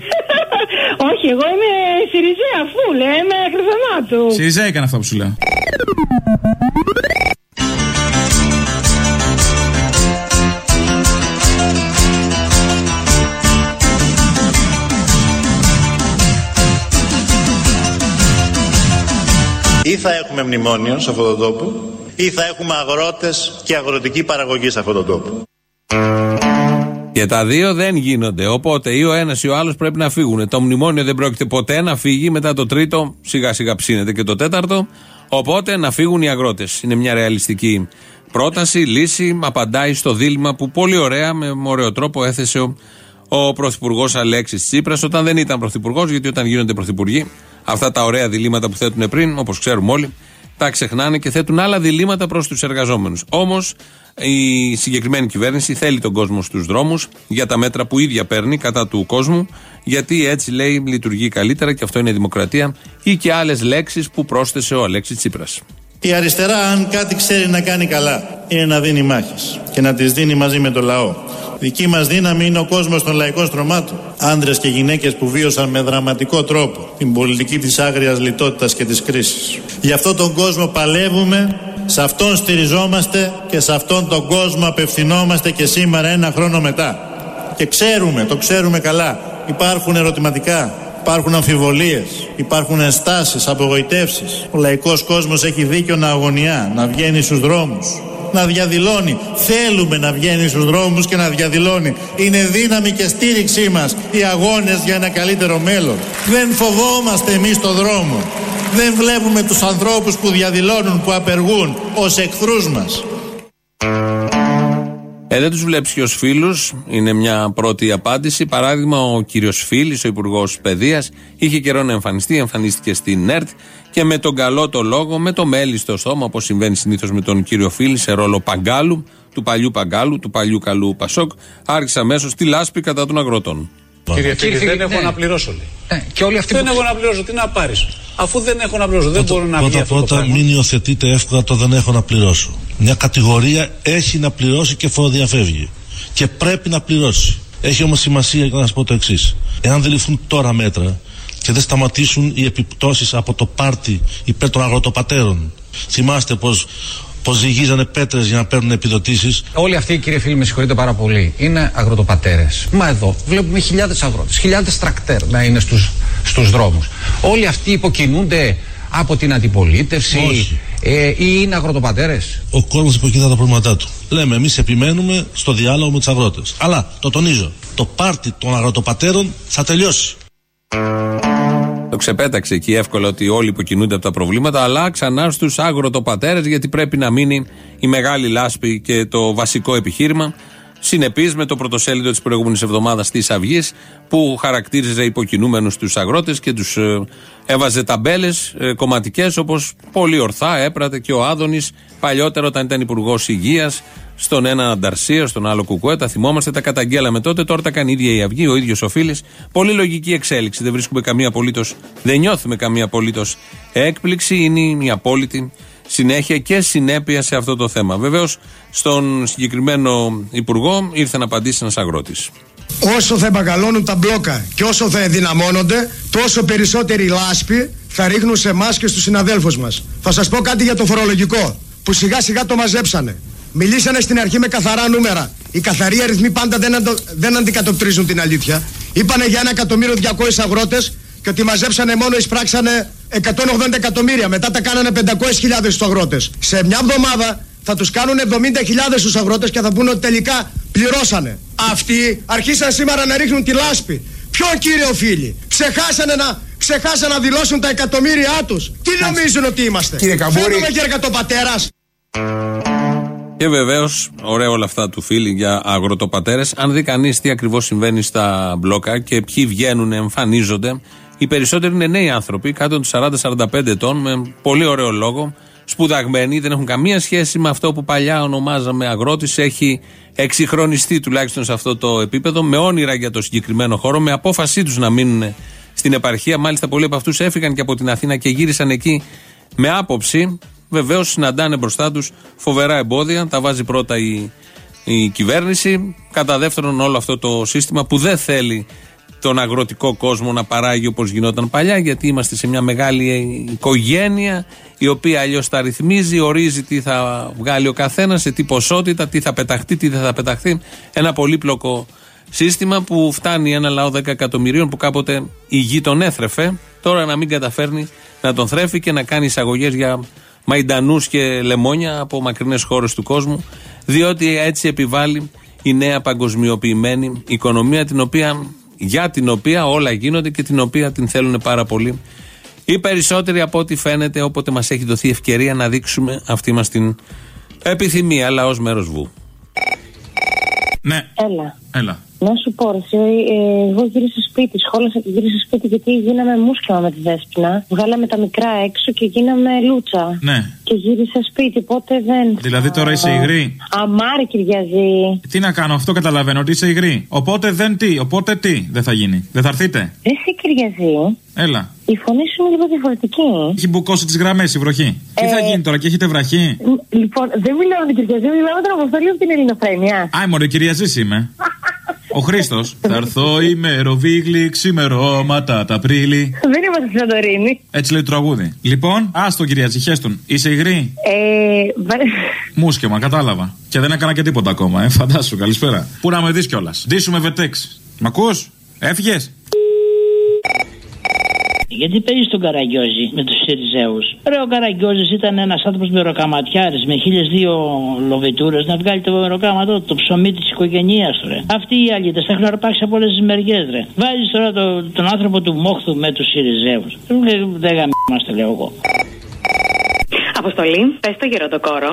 Όχι, εγώ είμαι Σιριζέα, φουλ, ε, είμαι κρυφανάτου. Σιριζέ έκανε αυτό που σου λέω. Ή θα έχουμε μνημόνιο σε αυτόν τον τόπο, ή θα έχουμε αγρότες και αγροτική παραγωγή σε αυτόν τον τόπο. Και τα δύο δεν γίνονται. Οπότε ή ο ένας ή ο άλλος πρέπει να φύγουν. Το μνημόνιο δεν πρόκειται ποτέ να φύγει. Μετά το τρίτο, σιγά σιγά ψήνεται και το τέταρτο. Οπότε να φύγουν οι αγρότες. Είναι μια ρεαλιστική πρόταση, λύση. Απαντάει στο δίλημα που πολύ ωραία, με ωραίο τρόπο έθεσε ο, ο πρωθυπουργός Αλέξης Τσίπρας όταν δεν ήταν πρωθυπουργός. Γιατί όταν γίνονται πρωθυπουργοί, αυτά τα ωραία διλήμματα που θέτουν πριν, όπως ξέρουμε όλοι, τα ξεχνάνε και θέτουν άλλα διλήμματα προς τους εργαζόμενους. Όμως η συγκεκριμένη κυβέρνηση θέλει τον κόσμο στους δρόμους για τα μέτρα που ίδια παίρνει κατά του κόσμου, γιατί έτσι λέει λειτουργεί καλύτερα και αυτό είναι η δημοκρατία ή και άλλες λέξεις που πρόσθεσε ο Αλέξης Τσίπρας. Η αριστερά, αν κάτι ξέρει να κάνει καλά, είναι να δίνει μάχες και να τις δίνει μαζί με το λαό. Δική μας δύναμη είναι ο κόσμος των λαϊκών στρωμάτων. Άνδρες και γυναίκες που βίωσαν με δραματικό τρόπο την πολιτική της άγριας λιτότητας και της κρίσης. Γι' αυτό τον κόσμο παλεύουμε, σε αυτόν στηριζόμαστε και σε αυτόν τον κόσμο απευθυνόμαστε και σήμερα ένα χρόνο μετά. Και ξέρουμε, το ξέρουμε καλά, υπάρχουν ερωτηματικά, υπάρχουν αμφιβολίες, υπάρχουν ενστάσεις, απογοητεύσεις. Ο λαϊκός κόσμος έχει δίκιο να αγωνιά, να βγαίνει στους δρόμους, να διαδηλώνει. Θέλουμε να βγαίνει στους δρόμους και να διαδηλώνει. Είναι δύναμη και στήριξή μας οι αγώνες για ένα καλύτερο μέλλον. Δεν φοβόμαστε εμείς το δρόμο. Δεν βλέπουμε τους ανθρώπους που διαδηλώνουν, που απεργούν ως εχθρούς μας. Ε, δεν τους βλέπεις και ως φίλους. Είναι μια πρώτη απάντηση. Παράδειγμα, ο κύριος Φίλης, ο Υπουργός Παιδείας, είχε καιρό να εμφανιστεί. Εμφανίστηκε στην ΕΡΤ και με τον καλό το λόγο, με το μέλι στο στόμα, όπως συμβαίνει συνήθως με τον κύριο Φίλη, σε ρόλο παγκάλου, του παλιού παγκάλου, του παλιού καλού Πασόκ, άρχισε αμέσως τη λάσπη κατά των αγροτών. Κύριε Φίλη, δεν έχω να πληρώσω. λέει. και όλοι αυτοί δεν που- έχω να πληρώσω. Τι να πάρεις. Αφού δεν έχω να πληρώσω, δεν μπορώ να βγει Πρώτα αυτό το πρώτα πράγμα. μην υιοθετείτε εύκολα το δεν έχω να πληρώσω. Μια κατηγορία έχει να πληρώσει και φοροδιαφεύγει. Και πρέπει να πληρώσει. Έχει όμως σημασία για να σας πω το εξής. Εάν δεν ληφθούν τώρα μέτρα και δεν σταματήσουν οι επιπτώσεις από το πάρτι υπέρ των αγροτοπατέρων. Θυμάστε πως πως ζυγίζανε πέτρες για να παίρνουν επιδοτήσεις; Όλοι αυτοί, κύριε φίλοι, με συγχωρείτε πάρα πολύ, είναι αγροτοπατέρες. Μα εδώ βλέπουμε χιλιάδες αγρότες, χιλιάδες τρακτέρ να είναι στους στους δρόμους. Όλοι αυτοί υποκινούνται από την αντιπολίτευση. Όχι. Ε, ή είναι αγροτοπατέρες; Ο κόσμος υποκοιτά τα προβλήματά του. Λέμε, εμείς επιμένουμε στο διάλογο με τους αγρότες. Αλλά το τονίζω, το πάρτι των αγροτοπατέρων θα τελειώσει. Το ξεπέταξε εκεί εύκολα ότι όλοι υποκινούνται από τα προβλήματα, αλλά ξανά στους αγροτοπατέρες, γιατί πρέπει να μείνει η μεγάλη λάσπη και το βασικό επιχείρημα. Συνεπή με το πρωτοσέλιδο της προηγούμενης εβδομάδας της Αυγής, που χαρακτήριζε υποκινούμενους τους αγρότες και τους έβαζε ταμπέλες ε, κομματικές, όπως πολύ ορθά έπρατε και ο Άδωνης παλιότερα όταν ήταν υπουργός Υγείας, στον ένα Ανταρσία, στον άλλο Κουκουέ. Τα θυμόμαστε, τα καταγγέλαμε τότε. Τώρα τα κάνει η ίδια η Αυγή, ο ίδιος ο Φίλης. Πολύ λογική εξέλιξη. Δεν βρίσκουμε καμία απολύτως, δεν νιώθουμε καμία απολύτως έκπληξη. Είναι η απόλυτη συνέχεια και συνέπεια σε αυτό το θέμα. Βεβαίως, στον συγκεκριμένο υπουργό ήρθε να απαντήσει ένας αγρότης. Όσο θα εμπαγαλώνουν τα μπλόκα και όσο θα ενδυναμώνονται, τόσο περισσότεροι λάσποι θα ρίχνουν σε εμάς και στους συναδέλφους μας. Θα σας πω κάτι για το φορολογικό, που σιγά σιγά το μαζέψανε. Μιλήσανε στην αρχή με καθαρά νούμερα. Οι καθαροί αριθμοί πάντα δεν, αντο, δεν αντικατοπτρίζουν την αλήθεια. Είπανε για ένα εκατομμύριο 200 αγρότες και ότι μαζέψανε μόνο εισπράξανε 180 εκατομμύρια. Μετά τα κάνανε 500.000 στους αγρότες. Σε μια εβδομάδα θα τους κάνουν 70.000 στους αγρότες και θα πούνε ότι τελικά πληρώσανε. Αυτοί αρχίσαν σήμερα να ρίχνουν τη λάσπη. Ποιον κύριε οφείλει. Ξεχάσανε να, ξεχάσανε να δηλώσουν τα εκατομμύρια τους. Τι νομίζουν ότι είμαστε; Κύριε Καμπούρη. Φαίνομαι και εργατοπατέρα. Και βεβαίως, ωραία όλα αυτά του φίλοι για αγροτοπατέρες. Αν δει κανείς τι ακριβώς συμβαίνει στα μπλόκα και ποιοι βγαίνουν, εμφανίζονται, οι περισσότεροι είναι νέοι άνθρωποι, κάτω των 40-45 ετών, με πολύ ωραίο λόγο, σπουδαγμένοι, δεν έχουν καμία σχέση με αυτό που παλιά ονομάζαμε αγρότης. Έχει εξυγχρονιστεί τουλάχιστον σε αυτό το επίπεδο, με όνειρα για το συγκεκριμένο χώρο, με απόφασή τους να μείνουν στην επαρχία. Μάλιστα, πολλοί από αυτούς έφυγαν και από την Αθήνα και γύρισαν εκεί με άποψη. Βεβαίως, συναντάνε μπροστά τους φοβερά εμπόδια. Τα βάζει πρώτα η, η κυβέρνηση. Κατά δεύτερον, όλο αυτό το σύστημα που δεν θέλει τον αγροτικό κόσμο να παράγει όπως γινόταν παλιά, γιατί είμαστε σε μια μεγάλη οικογένεια η οποία αλλιώς τα ρυθμίζει, ορίζει τι θα βγάλει ο καθένας, σε τι ποσότητα, τι θα πεταχτεί, τι δεν θα πεταχτεί. Ένα πολύπλοκο σύστημα που φτάνει ένα λαό 10 εκατομμυρίων που κάποτε η γη τον έθρεφε, τώρα να μην καταφέρνει να τον θρέφει και να κάνει εισαγωγές για μαϊντανούς και λεμόνια από μακρινές χώρες του κόσμου, διότι έτσι επιβάλλει η νέα παγκοσμιοποιημένη οικονομία, την οποία για την οποία όλα γίνονται και την οποία την θέλουν πάρα πολύ. Οι περισσότεροι από ό,τι φαίνεται, όποτε μας έχει δοθεί ευκαιρία να δείξουμε αυτή μας την επιθυμία, λαός μέρος βου. Ναι. Έλα. Έλα. Να σου πω, εσύ, ε, εγώ γύρισα σπίτι, σχόλασα και γύρισα σπίτι γιατί γίναμε μουσκλα με τη Δέσποινα. Βγάλαμε τα μικρά έξω και γίναμε λούτσα. Ναι. Και γύρισα σπίτι, οπότε δεν. Δηλαδή τώρα είσαι υγρή; Αμάρι, Κυριαζή. Τι να κάνω, αυτό καταλαβαίνω ότι είσαι υγρή. Οπότε δεν τι, οπότε τι δεν θα γίνει. Δεν θα έρθείτε; Εσύ, Κυριαζή. Έλα. Η φωνή σου είναι λίγο διαφορετική. Έχει μπουκώσει τις γραμμές η βροχή. Τι θα Ε, γίνει τώρα και έχετε βραχή; Μ, Λοιπόν, δεν μιλάω με την Κυριαζή, μιλάω με τον Αποστολή από την Ελληνοφρένεια. Άι μωρέ, κυρία Ζήση είμαι. Ο Χρήστος. Θα έρθω ημεροβίγλι, ξημερώματα τα Απρίλη. Δεν είμαστε στη Σαντορίνη. Έτσι λέει το τραγούδι. Λοιπόν, άστο κυρία Ζηχέστον. Είσαι υγρή; Ε, βα- Μουσκεμα, κατάλαβα. Και δεν έκανα και τίποτα ακόμα, ε. Φαντάσου, καλησπέρα. Πού να με δεις κιόλας. Ντύσουμε βετέξ. Μ' ακούς, έφυγες; Γιατί παίζει τον Καραγκιόζη με τους Σιριζέους. Ρε, ο Καραγκιόζης ήταν ένας άνθρωπος με ροκαματιάρη με χίλιες δύο λοβιτούρες να βγάλει το ροκάματο, το ψωμί της οικογένεια του. Ρε. Αυτοί οι αλήτε τα έχουν αρπάξει από όλες τις μεριές. Βάζεις τώρα το, τον άνθρωπο του Μόχθου με τους Σιριζέους. Δεν γαμιόμαστε, λέω εγώ. Αποστολή, πες στο γεροντοκόρο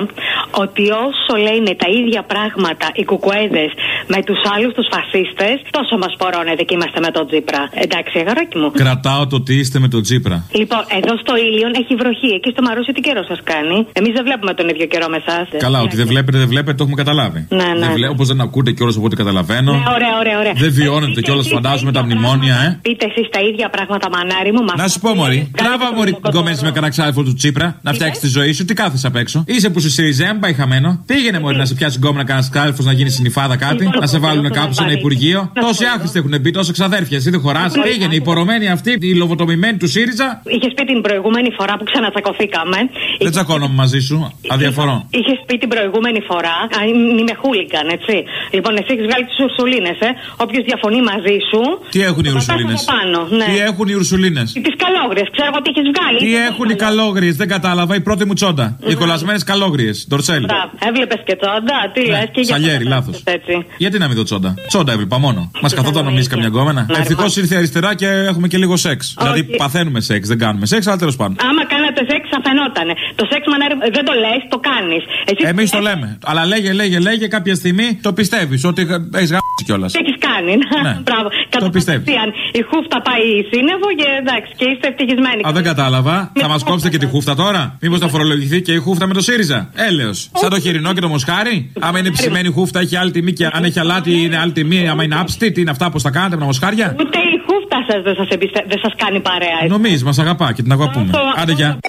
ότι όσο λένε τα ίδια πράγματα οι κουκουέδες με τους άλλους τους φασίστες, τόσο μας πορώνεται και είμαστε με τον Τζίπρα. Εντάξει, αγαράκι μου. Κρατάω το τι είστε με τον Τζίπρα. Λοιπόν, εδώ στο ήλιον έχει βροχή. Εκεί στο Μαρούσι τι καιρό σας κάνει; Εμείς δεν βλέπουμε τον ίδιο καιρό με εσάς. Καλά, ότι δεν βλέπετε, δεν βλέπετε, το έχουμε καταλάβει. Ναι, ναι. Δεν βλέ... Όπω δεν ακούτε κιόλας από ό,τι καταλαβαίνω. Ναι, ωραία, ωραία, ωραία. Δεν βιώνετε κιόλας, φαντάζομαι, τα μνημόνια, ε. Πείτε εσείς τα ίδια πράγματα, μανάρι μου. Να σου πω, Μωρή, τράβα Μωρή κομμένη με κανένα ξάδερφο του Τσίπρα να φτιάξει τη ζωή σου. Τι κάθεσαι απ' έξω. Είσαι που σου Σιριζέα, μην πάει χαμένο. Πήγαινε Μωρή να σε πιάσει γκόμενα κανένα ξάδερφο να γίνεις συνυφάδα κάτι. Λοιπόν, Να σε βάλουν κάπου σε ένα υπουργείο. Τόσοι άχρηστοι έχουν μπει, τόσο ξαδέρφια. Εσύ δεν χωράς. Πήγαινε η πορωμένη αυτή, η λοβοτομημένη του ΣΥΡΙΖΑ; Είχες πει την προηγούμενη φορά που ξανατσακωθήκαμε. Δεν τσακώνομαι μαζί σου. Αδιαφορώ. Είχες πει την προηγούμενη φορά. Α, Είμαι χούλιγκαν, έτσι. Λοιπόν, εσύ έχεις βγάλει τις Ουρσουλίνες, ε. Όποιος διαφωνεί μαζί σου. Τι έχουν οι το πατάς Ουρσουλίνες; από Πάνω, ναι. Τι έχουν οι Ουρσουλίνες; Τις καλόγριες, ξέρω εγώ τι έχεις βγάλει. Τι έχουν οι καλόγριες, δεν κατάλαβα. Η πρώτη μου τσόντα. Οι κολλασμένες καλόγριες. Ντορσέλ. Μπράβο. Έβλεπες και τσόντα, τι λες και για Σαλιέρι, λάθος. έτσι. Γιατί να μην δω τσόντα; Τσόντα έβλεπα μόνο. Μας καθόταν να μιλήσει καμιά γκόμενα. Να, Ευτυχώς λοιπόν. ήρθε αριστερά και έχουμε και λίγο σεξ. Δηλαδή παθαίνουμε σεξ, δεν κάνουμε σεξ, αλλά τέλος πάντων. Άμα κάνατε σεξ, θα φαινότανε. Το σεξ μανέρ δεν το λες, το κάνεις. Εμείς το λέμε. Αλλά λέγε, λέγε, λέγε κάποια στιγμή το πιστεύεις ότι έχεις γράψει κιόλας. Τι έχεις κάνει. Ναι. Μπράβο. Το πιστεύεις. Κατευθείαν η χούφτα πάει σύννεφο και εντάξει, και είστε ευτυχισμένοι. Α, δεν κατάλαβα. Θα μας κόψετε και τη χούφτα τώρα; Μήπως θα φορολογηθεί και η χούφτα με το ΣΥΡΙΖΑ; Έλεος. Σαν το χοιρινό και το μοσχάρι; Άμα είναι ψημένη χούφτα, έχει άλλη τιμή και αν έχει αλάτι είναι άλλη τιμή. Άμα είναι άψτη, τι είναι αυτά που τα κάνετε με τα μοσχάρια; Ούτε η χούφτα σας δεν σας εμπιστε... δεν σας κάνει παρέα. έτσι. Νομίζεις, μας αγαπά και την αγαπούμε. Άντε γεια.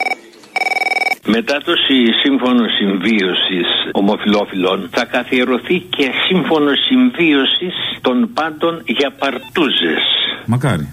Μετά το συ- σύμφωνο συμβίωσης ομοφυλόφιλων θα καθιερωθεί και σύμφωνο συμβίωσης των πάντων για παρτούζες. Μακάρι.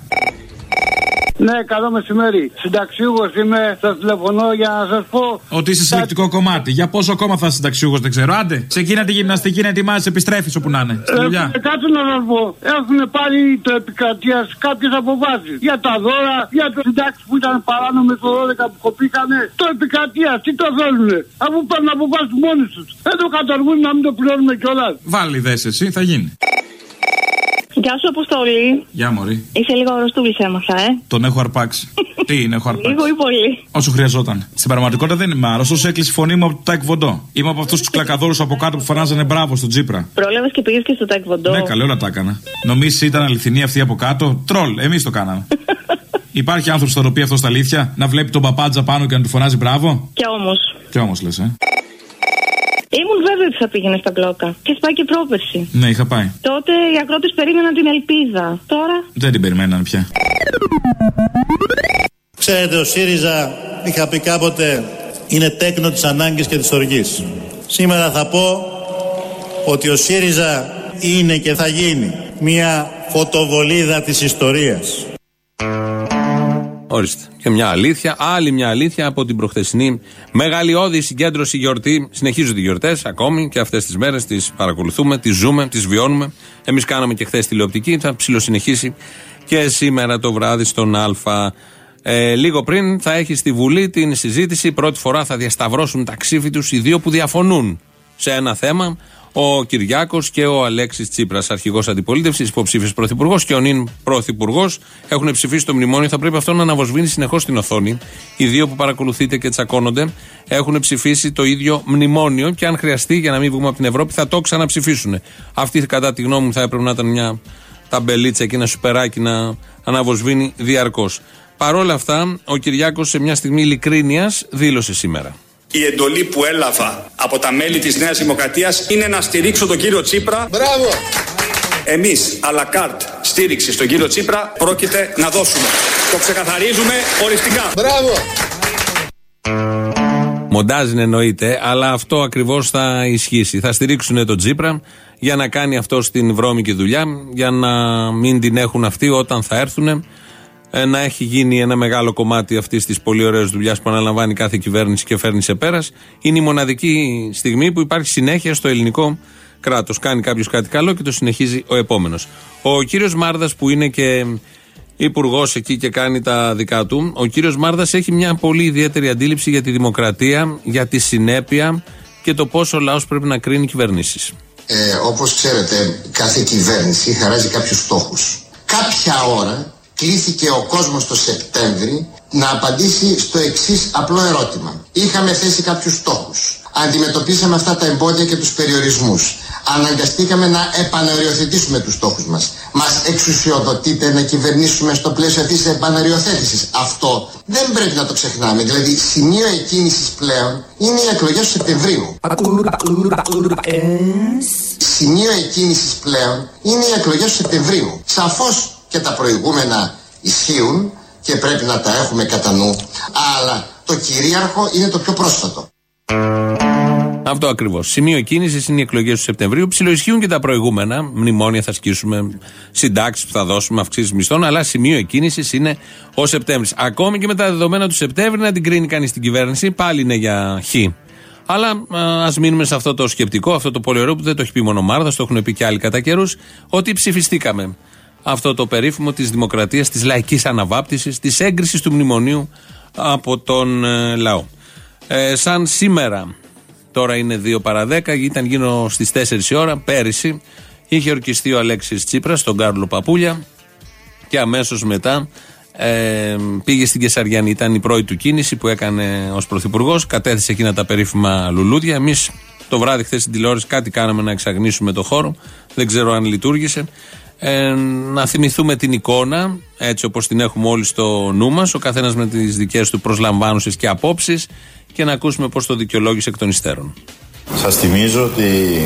Ναι, καλό μεσημέρι. Συνταξιούχος είμαι, σας τηλεφωνώ για να σας πω. Ότι είσαι συλλεκτικό κομμάτι. Για πόσο ακόμα θα είσαι συνταξιούχος, δεν ξέρω. Άντε, ξεκίνα τη γυμναστική να ετοιμάζεις, επιστρέφεις όπου να είναι. Στη δουλειά. Ε, κάτσε να σας πω. Έχουν πάρει το επικρατείας κάποιε αποφάσει. Για τα δώρα, για το συντάξει που ήταν παράνομε το 12 που κοπήκανε. Το επικρατείας, τι το θέλουνε; Αφού παίρνουν αποφάσει μόνοι τους. Δεν το καταργούν να μην το πληρώνουμε κιόλας. Βάλει δες εσύ, θα γίνει. Γεια σου, Αποστολή. Γεια μωρή. Είσαι λίγο αρρωστούλη, έμαθα, ε. Τον έχω αρπάξει. Τι είναι, έχω αρπάξει; Λίγο ή πολύ. Όσο χρειαζόταν. Στην πραγματικότητα δεν είμαι άρρωστος, έκλεισε η φωνή μου από το Τάε Κβον Ντο. Είμαι από αυτούς τους κλακαδόρους από κάτω που φωνάζανε μπράβο στον Τσίπρα. Πρόλαβες και πήγες και στο Τάε Κβον Ντο. Ναι, καλέ, όλα τα έκανα. Νομίζεις ήταν αληθινή αυτή από κάτω; Τρολ, εμείς το κάναμε. Υπάρχει άνθρωπος στο οποίο αυτό στα αλήθεια να βλέπει τον παπάντζα πάνω και να του φωνάζει μπράβο; Και όμως. Και όμως λες, ε. Ήμουν βέβαιη ότι θα πήγαινε στα μπλόκα. Και πάει και πρόπερση. Ναι, είχα πάει. Τότε οι αγρότε περίμεναν την ελπίδα. Τώρα. Δεν την περιμέναν πια. Ξέρετε, ο ΣΥΡΙΖΑ είχα πει κάποτε είναι τέκνο της ανάγκης και της οργής. Σήμερα θα πω ότι ο ΣΥΡΙΖΑ είναι και θα γίνει μια φωτοβολίδα της ιστορίας. Ορίστε. Και μια αλήθεια, άλλη μια αλήθεια από την προχθεσινή μεγαλειώδη συγκέντρωση γιορτή. Συνεχίζονται οι γιορτές ακόμη και αυτές τις μέρες τις παρακολουθούμε, τις ζούμε, τις βιώνουμε. Εμείς κάναμε και χθες τηλεοπτική, θα ψηλοσυνεχίσει και σήμερα το βράδυ στον Α. Ε, λίγο πριν θα έχει στη Βουλή την συζήτηση. Πρώτη φορά θα διασταυρώσουν τα ξύφη τους οι δύο που διαφωνούν σε ένα θέμα. Ο Κυριάκος και ο Αλέξης Τσίπρας, αρχηγός αντιπολίτευσης, υποψήφιος πρωθυπουργός και ο νυν πρωθυπουργός, έχουν ψηφίσει το μνημόνιο. Θα πρέπει αυτό να αναβοσβήνει συνεχώς στην οθόνη. Οι δύο που παρακολουθείτε και τσακώνονται έχουν ψηφίσει το ίδιο μνημόνιο και αν χρειαστεί για να μην βγούμε από την Ευρώπη θα το ξαναψηφίσουν. Αυτή, κατά τη γνώμη μου, θα έπρεπε να ήταν μια ταμπελίτσα και ένα σουπεράκι να αναβοσβήνει διαρκώς. Παρ' όλα αυτά, ο Κυριάκος σε μια στιγμή ειλικρίνειας δήλωσε σήμερα. Η εντολή που έλαβα από τα μέλη της Νέας Δημοκρατίας είναι να στηρίξω τον κύριο Τσίπρα. Μπράβο! Εμείς, à la carte, στήριξη στον κύριο Τσίπρα, πρόκειται να δώσουμε. Το ξεκαθαρίζουμε οριστικά. Μπράβο! Μοντάζ είναι εννοείται, αλλά αυτό ακριβώς θα ισχύσει. Θα στηρίξουν τον Τσίπρα για να κάνει αυτό στην βρώμικη δουλειά, για να μην την έχουν αυτοί όταν θα έρθουν. Ε, Να έχει γίνει ένα μεγάλο κομμάτι αυτής της πολύ ωραίας δουλειάς που αναλαμβάνει κάθε κυβέρνηση και φέρνει σε πέρας. Είναι η μοναδική στιγμή που υπάρχει συνέχεια στο ελληνικό κράτος. Κάνει κάποιος κάτι καλό και το συνεχίζει ο επόμενος. Ο κύριος Μάρδας που είναι και υπουργός εκεί και κάνει τα δικά του. Ο κύριος Μάρδας έχει μια πολύ ιδιαίτερη αντίληψη για τη δημοκρατία, για τη συνέπεια και το πόσο ο λαός πρέπει να κρίνει κυβερνήσεις. Ε, όπως ξέρετε, κάθε κυβέρνηση χαράζει κάποιους στόχους. Κάποια ώρα κλήθηκε ο κόσμος το Σεπτέμβρη να απαντήσει στο εξής απλό ερώτημα. Είχαμε θέσει κάποιους στόχους. Αντιμετωπίσαμε αυτά τα εμπόδια και τους περιορισμούς. Αναγκαστήκαμε να επαναριοθετήσουμε τους στόχους μας. Μας εξουσιοδοτείται να κυβερνήσουμε στο πλαίσιο αυτής της επαναριοθέτησης. Αυτό δεν πρέπει να το ξεχνάμε. Δηλαδή, σημείο εκκίνησης πλέον είναι οι εκλογές του Σεπτεμβρίου. Σημείο εκκίνησης πλέον είναι οι εκλογές του Σεπτεμβρίου. Σαφώς και τα προηγούμενα ισχύουν και πρέπει να τα έχουμε κατά νου, αλλά το κυρίαρχο είναι το πιο πρόσφατο. Αυτό ακριβώς. Σημείο κίνησης είναι οι εκλογές του Σεπτεμβρίου. Ψιλοισχύουν και τα προηγούμενα. Μνημόνια θα σκίσουμε, συντάξεις που θα δώσουμε, αυξήσεις μισθών. Αλλά σημείο κίνησης είναι ο Σεπτέμβρης. Ακόμη και με τα δεδομένα του Σεπτέμβρη να την κρίνει κανείς την κυβέρνηση, πάλι είναι για χ. Αλλά α μείνουμε σε αυτό το σκεπτικό, αυτό το πολύ ωραίο που δεν το έχει πει μόνο ο Μάρδα, το έχουν πει και άλλοι κατά καιρούς, ότι ψηφιστήκαμε. Αυτό το περίφημο της δημοκρατίας, της λαϊκής αναβάπτιση, της έγκρισης του μνημονίου από τον ε, λαό. Ε, σαν σήμερα, τώρα είναι 2 παρα 10, ήταν γίνω στις 4 η ώρα, πέρυσι, είχε ορκιστεί ο Αλέξης Τσίπρας στον Κάρλο Παπούλια και αμέσως μετά ε, πήγε στην Κεσαριανή. Ήταν η πρώτη του κίνηση που έκανε ως πρωθυπουργός. Κατέθεσε εκείνα τα περίφημα λουλούδια. Εμείς το βράδυ χθες στην τηλεόραση κάτι κάναμε να εξαγνίσουμε το χώρο. Δεν ξέρω αν λειτουργήσε. Ε, να θυμηθούμε την εικόνα έτσι όπως την έχουμε όλοι στο νου μας ο καθένας με τις δικές του προσλαμβάνουσες και απόψεις και να ακούσουμε πώς το δικαιολόγησε εκ των υστέρων. Σας θυμίζω ότι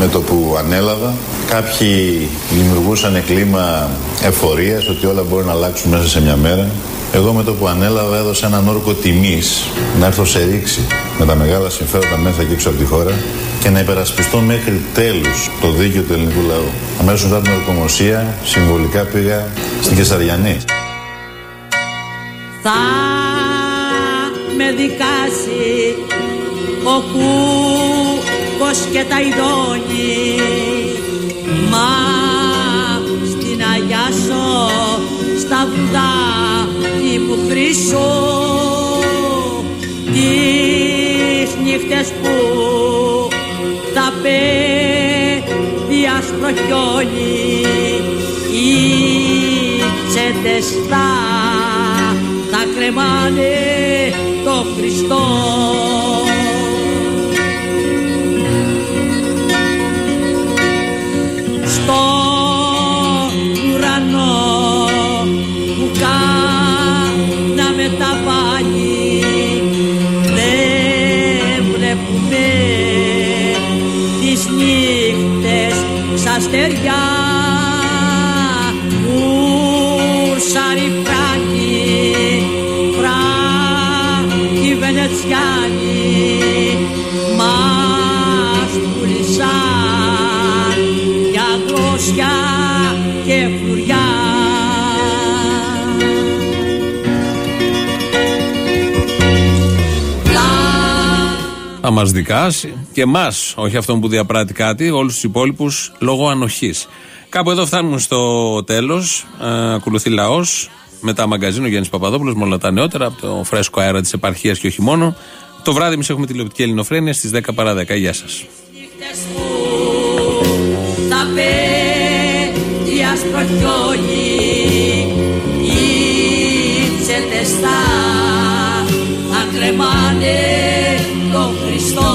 με το που ανέλαβα κάποιοι δημιουργούσαν κλίμα εφορίας ότι όλα μπορεί να αλλάξουν μέσα σε μια μέρα. Εγώ με το που ανέλαβα έδωσα έναν όρκο τιμής να έρθω σε ρήξη με τα μεγάλα συμφέροντα μέσα και έξω από τη χώρα και να υπερασπιστώ μέχρι τέλους το δίκαιο του ελληνικού λαού. Αμέσως μετά την ορκομοσία συμβολικά πήγα στην Κεσαριανή. Θα με δικάσει ο κούκος και τα ειδώνει μα στην Αγιάσο στα βουδάκι που χρυσώ τις νύχτες που τα παιδί άσπρο χιόνι οι τσέντες θα τα κρεμάνε το Χριστό στο ουρανό που κάναμε τα πάλι δεν βλέπουμε τις νύχτες σαν στεριά γλώσια και φλουριά Θα μας δικάσει και εμά, όχι αυτόν που διαπράττει κάτι, όλους τους υπόλοιπους λόγω ανοχής. Κάπου εδώ φτάνουμε στο τέλος. Ε, ακολουθεί λαός. Μετά μαγκαζίνο Γιάννης Παπαδόπουλος με όλα τα νεότερα από το φρέσκο αέρα της επαρχίας και όχι μόνο. Το βράδυ εμείς έχουμε τηλεοπτική ελληνοφρένεια στις 10 παρα 10. Γεια σας. Τα παιδιά άσπρο χιόνι οι τσέτες θα θα κρεμάνε τον Χριστό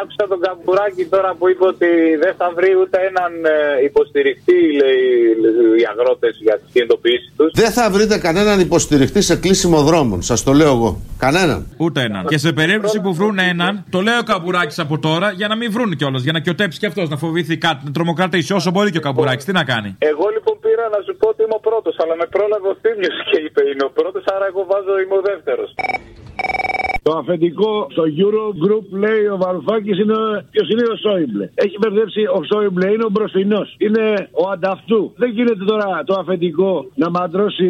άκουσα τον Καμπουράκη τώρα που είπε ότι δεν θα βρει ούτε έναν ε, υποστηρικτή, λέει, οι αγρότες για τις κινητοποιήσεις τους. Δεν θα βρείτε κανέναν υποστηριχτή σε κλείσιμο δρόμων. Σας το λέω εγώ. Κανέναν. Ούτε έναν. Και σε περίπτωση που βρουν έναν, το λέω ο Καμπουράκης από τώρα για να μην βρουν κιόλας. Για να κοιοτέψει κι αυτός, να φοβηθεί κάτι, να τρομοκρατήσει όσο μπορεί και ο Καμπουράκης. Τι να κάνει; Εγώ λοιπόν πήρα να σου πω ότι είμαι ο πρώτος, αλλά με πρόλαβε ο Θήμιος και είπε είναι ο πρώτος, άρα εγώ βάζω είμαι ο δεύτερος. Το αφεντικό στο Eurogroup λέει ο Βαρουφάκης είναι. Ποιος είναι ο Σόιμπλε. Έχει μπερδέψει ο Σόιμπλε, είναι ο μπροστινό. Είναι ο ανταυτού. Δεν γίνεται τώρα το αφεντικό να μαντρώσει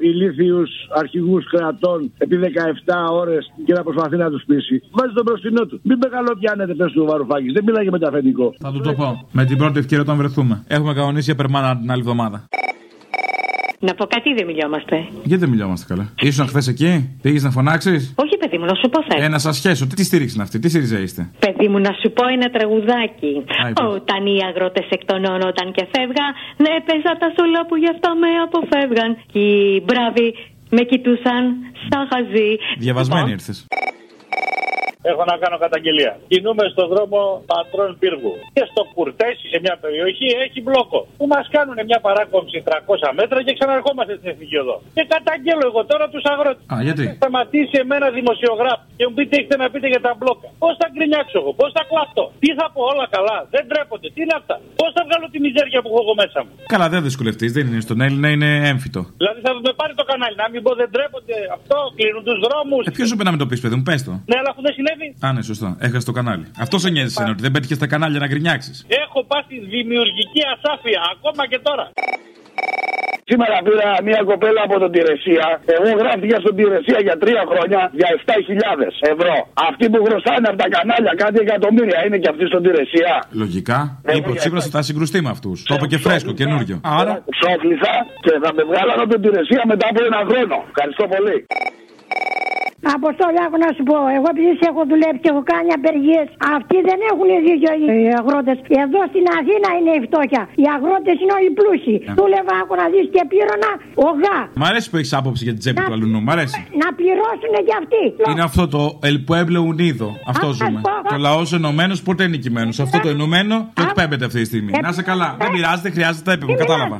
28 ηλίθιους αρχηγούς κρατών επί 17 ώρες και να προσπαθεί να τους πείσει. Βάζει τον μπροστινό του. Μην μεγαλοπιάνετε, πες του ο Βαρουφάκης. Δεν μιλάει με το αφεντικό. Θα του το πω. Με την πρώτη ευκαιρία όταν βρεθούμε. Έχουμε κανονίσει για περμάνα την άλλη εβδομάδα. Να πω κάτι, δεν μιλιόμαστε. Γιατί δεν μιλιόμαστε καλά. Ήσουν χθες εκεί, πήγες να φωνάξεις; Όχι, παιδί μου, να σου πω θέλω. Ε, να σας σχέσω. Τι, τι στήριξη είναι αυτή, τι ΣΥΡΙΖΑ είστε; Παιδί μου, να σου πω ένα τραγουδάκι. Α, είπα. Όταν οι αγρότες εκτονώνονταν και φεύγα, ναι, έπαιζα τα σόλα που γι' αυτό με αποφεύγαν. Και οι μπράβοι με κοιτούσαν σαν χαζί. Διαβασμένη Λοιπόν, ήρθες. Έχω να κάνω καταγγελία. Κινούμε στον δρόμο πατρών πύργου. Και στο Κουρτέσι, σε μια περιοχή, έχει μπλόκο. Που μας κάνουν μια παράκομψη 300 μέτρα και ξαναρχόμαστε στην εθνική οδό. Και καταγγέλω εγώ τώρα τους αγρότες. Α, γιατί; Θα σταματήσει εμένα δημοσιογράφο και μου πείτε έχετε να πείτε για τα μπλόκα. Πώς θα γκρινιάξω εγώ, πώς θα κλαφτώ. Τι θα πω όλα καλά. Δεν τρέπονται. Τι είναι αυτά. Πώς θα βγάλω τη μιζέρια που έχω εγώ μέσα μου. Καλά, δεν δυσκολευτείς, δεν είναι στον Έλληνα, είναι έμφυτο. Δηλαδή θα με πάρει το κανάλι. Να μην πω δεν τρέπονται αυτό, κλείνουν τους δρόμους. Ε, Ποιος σου πει να μην το πεις, παιδί μου, πες το. Ναι, αλλά αφού δεν συνέβη. Α, ναι, σωστό. Έχασε το κανάλι. Αυτό σε νοιάζει είναι ότι δεν πέτυχες τα κανάλια να γκρινιάξεις. Έχω πάθει δημιουργική ασάφεια ακόμα και τώρα. Σήμερα πήρα μια κοπέλα από τον Τηρεσία. Εγώ γράφτηκα στον Τηρεσία για τρία χρόνια για 7.000 ευρώ. Αυτοί που χρωστάνε από τα κανάλια κάτι εκατομμύρια είναι και αυτοί στον Τηρεσία. Λογικά. Είπε ο Τσίπρα ότι θα συγκρουστεί με αυτούς. Το είπε και φρέσκο, καινούριο. Άρα. Ξόφλησα και θα με βγάλω από την Τηρεσία μετά από ένα χρόνο. Ευχαριστώ πολύ. Αποστόλη, άκου να σου πω. Εγώ επειδή σε έχω δουλέψει και έχω κάνει απεργίες, αυτοί δεν έχουν δίκιο οι αγρότες. Εδώ στην Αθήνα είναι η φτώχεια. Οι αγρότες είναι όλοι πλούσιοι. Δούλευα, άκου να δεις και πλήρωνα ογά. Μ' αρέσει που έχεις άποψη για την τσέπη του αλουνού. Μ' αρέσει. Να πληρώσουν και αυτοί. Είναι αυτό το ελπουέμπλε ουνίδο. Αυτό ζούμε. Το λαός ενωμένος ποτέ νικημένος. Αυτό το ενωμένο το εκπέμπεται αυτή τη στιγμή. Να είσαι καλά. Δεν πειράζει, δεν χρειάζεται τα έπαιβε. Κατάλαβα.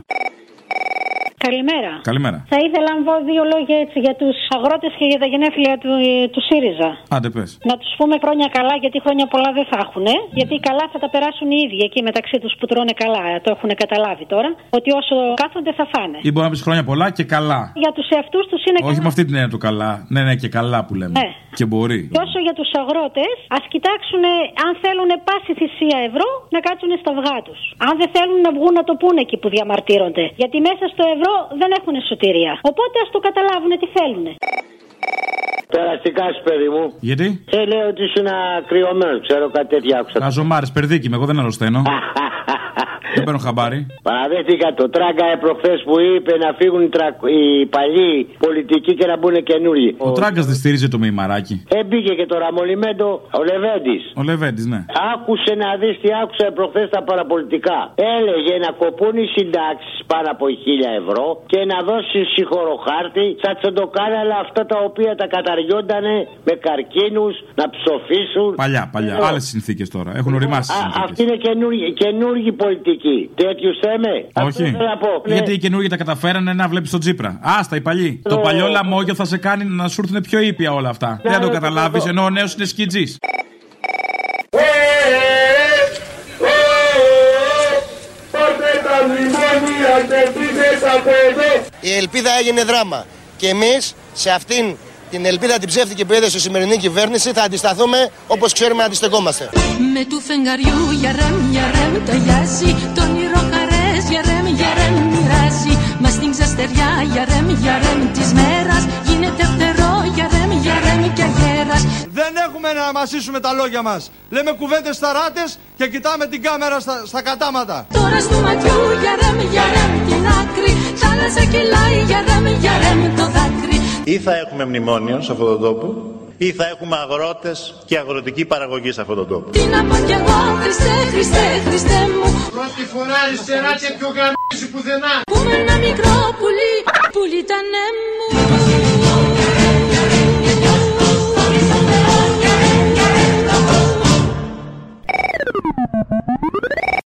Καλημέρα. Καλημέρα. Θα ήθελα να πω δύο λόγια έτσι για τους αγρότες και για τα γενέθλια του, του ΣΥΡΙΖΑ. Άντε πες. Να τους πούμε χρόνια καλά, γιατί χρόνια πολλά δεν θα έχουν. Γιατί καλά θα τα περάσουν οι ίδιοι εκεί μεταξύ τους που τρώνε καλά. Το έχουν καταλάβει τώρα. Ότι όσο κάθονται θα φάνε. Ή μπορεί να πεις χρόνια πολλά και καλά. Για τους εαυτούς τους είναι Όχι καλά. με αυτή την έννοια του καλά. Ναι, ναι, και καλά που λέμε. Ναι. Και μπορεί. Και όσο για τους αγρότες, ας κοιτάξουν αν θέλουν πάση θυσία ευρώ να κάτσουν στα αυγά τους. Αν δεν θέλουν να βγουν να το πούνε εκεί που διαμαρτύρονται. Γιατί μέσα στο ευρώ δεν έχουν σωτηρία. Οπότε ας το καταλάβουν τι θέλουν. Περαστικά σου, παιδί μου; Γιατί; Ε, λέω ότι ήσουν κρυωμένο, ξέρω κάτι τέτοια άκουσα. Καζομάρες, περδίκι με, εγώ δεν αρρωσταίνω. δεν παίρνω χαμπάρι. Παραδέχτηκα το τράγκα προχθέ που είπε να φύγουν οι, τρα... οι παλιοί πολιτικοί και να μπουν καινούργοι. Ο Τράγκας δεν στηρίζει το μημαράκι. Ε, μπήκε και το ραμολιμέντο ο Λεβέντης. Ο Λεβέντης, ναι. Άκουσε να δεις τι άκουσα προχθέ τα παραπολιτικά. Έλεγε να κοπούν οι συντάξεις πάνω από 1000 ευρώ και να δώσει συγχωροχάρτη στα τσοντοκάναλα αυτά τα οποία τα καταριόντανε με καρκίνους να ψοφήσουν. Παλιά, παλιά. Ε, Άλλες συνθήκες τώρα. Έχουν οριμάσει. Α, αυτή είναι καινούργια, καινούργια πολιτική. Τέτοιου θέμε. Αυτό Όχι. θέλω να πω. Ναι. Γιατί οι καινούργοι τα καταφέρανε να βλέπει τον Τσίπρα. Άστα, οι παλιοί. Το Ναι. παλιό λαμόγιο θα σε κάνει να σου έρθουν πιο ήπια όλα αυτά. Δεν το ναι, καταλάβει, ναι. ενώ ο νέο είναι σκιτζή. Πάρτε τα μνημόνια και πήγες από εδώ. Η ελπίδα έγινε δράμα. Και εμεί σε αυτήν την ελπίδα την ψεύτικη που έδωσε η σημερινή κυβέρνηση θα αντισταθούμε όπως ξέρουμε να αντιστεκόμαστε. Με του φεγγαριού για ρεμ, για ρεμ ταιριάζει Το όνειρο χαρές για ρεμ, για ρεμ μοιράζει Μας στην ξαστεριά για ρεμ, για ρεμ της μέρας Γίνεται φτερό για ρεμ, για ρεμ και αγέρας Δεν έχουμε να μασίσουμε τα λόγια μας. Λέμε κουβέντες σταράτες και κοιτάμε την κάμερα στα, στα κατάματα. Τώρα στο ματιού για ρεμ, για ρεμ την άκρη Θάλασσα κυλάει για ρεμ, για ρεμ το δάκρυ ή θα έχουμε μνημόνιο σε αυτόν τον τόπο, ή θα έχουμε αγρότες και αγροτική παραγωγή σε αυτόν τον τόπο. Τι να πω κι εγώ, Χριστέ, Χριστέ, Χριστέ μου. Πρώτη φορά αριστερά και πιο γαμίζει πουθενά. Πούμε ένα μικρό πουλί, πουλί τα μου.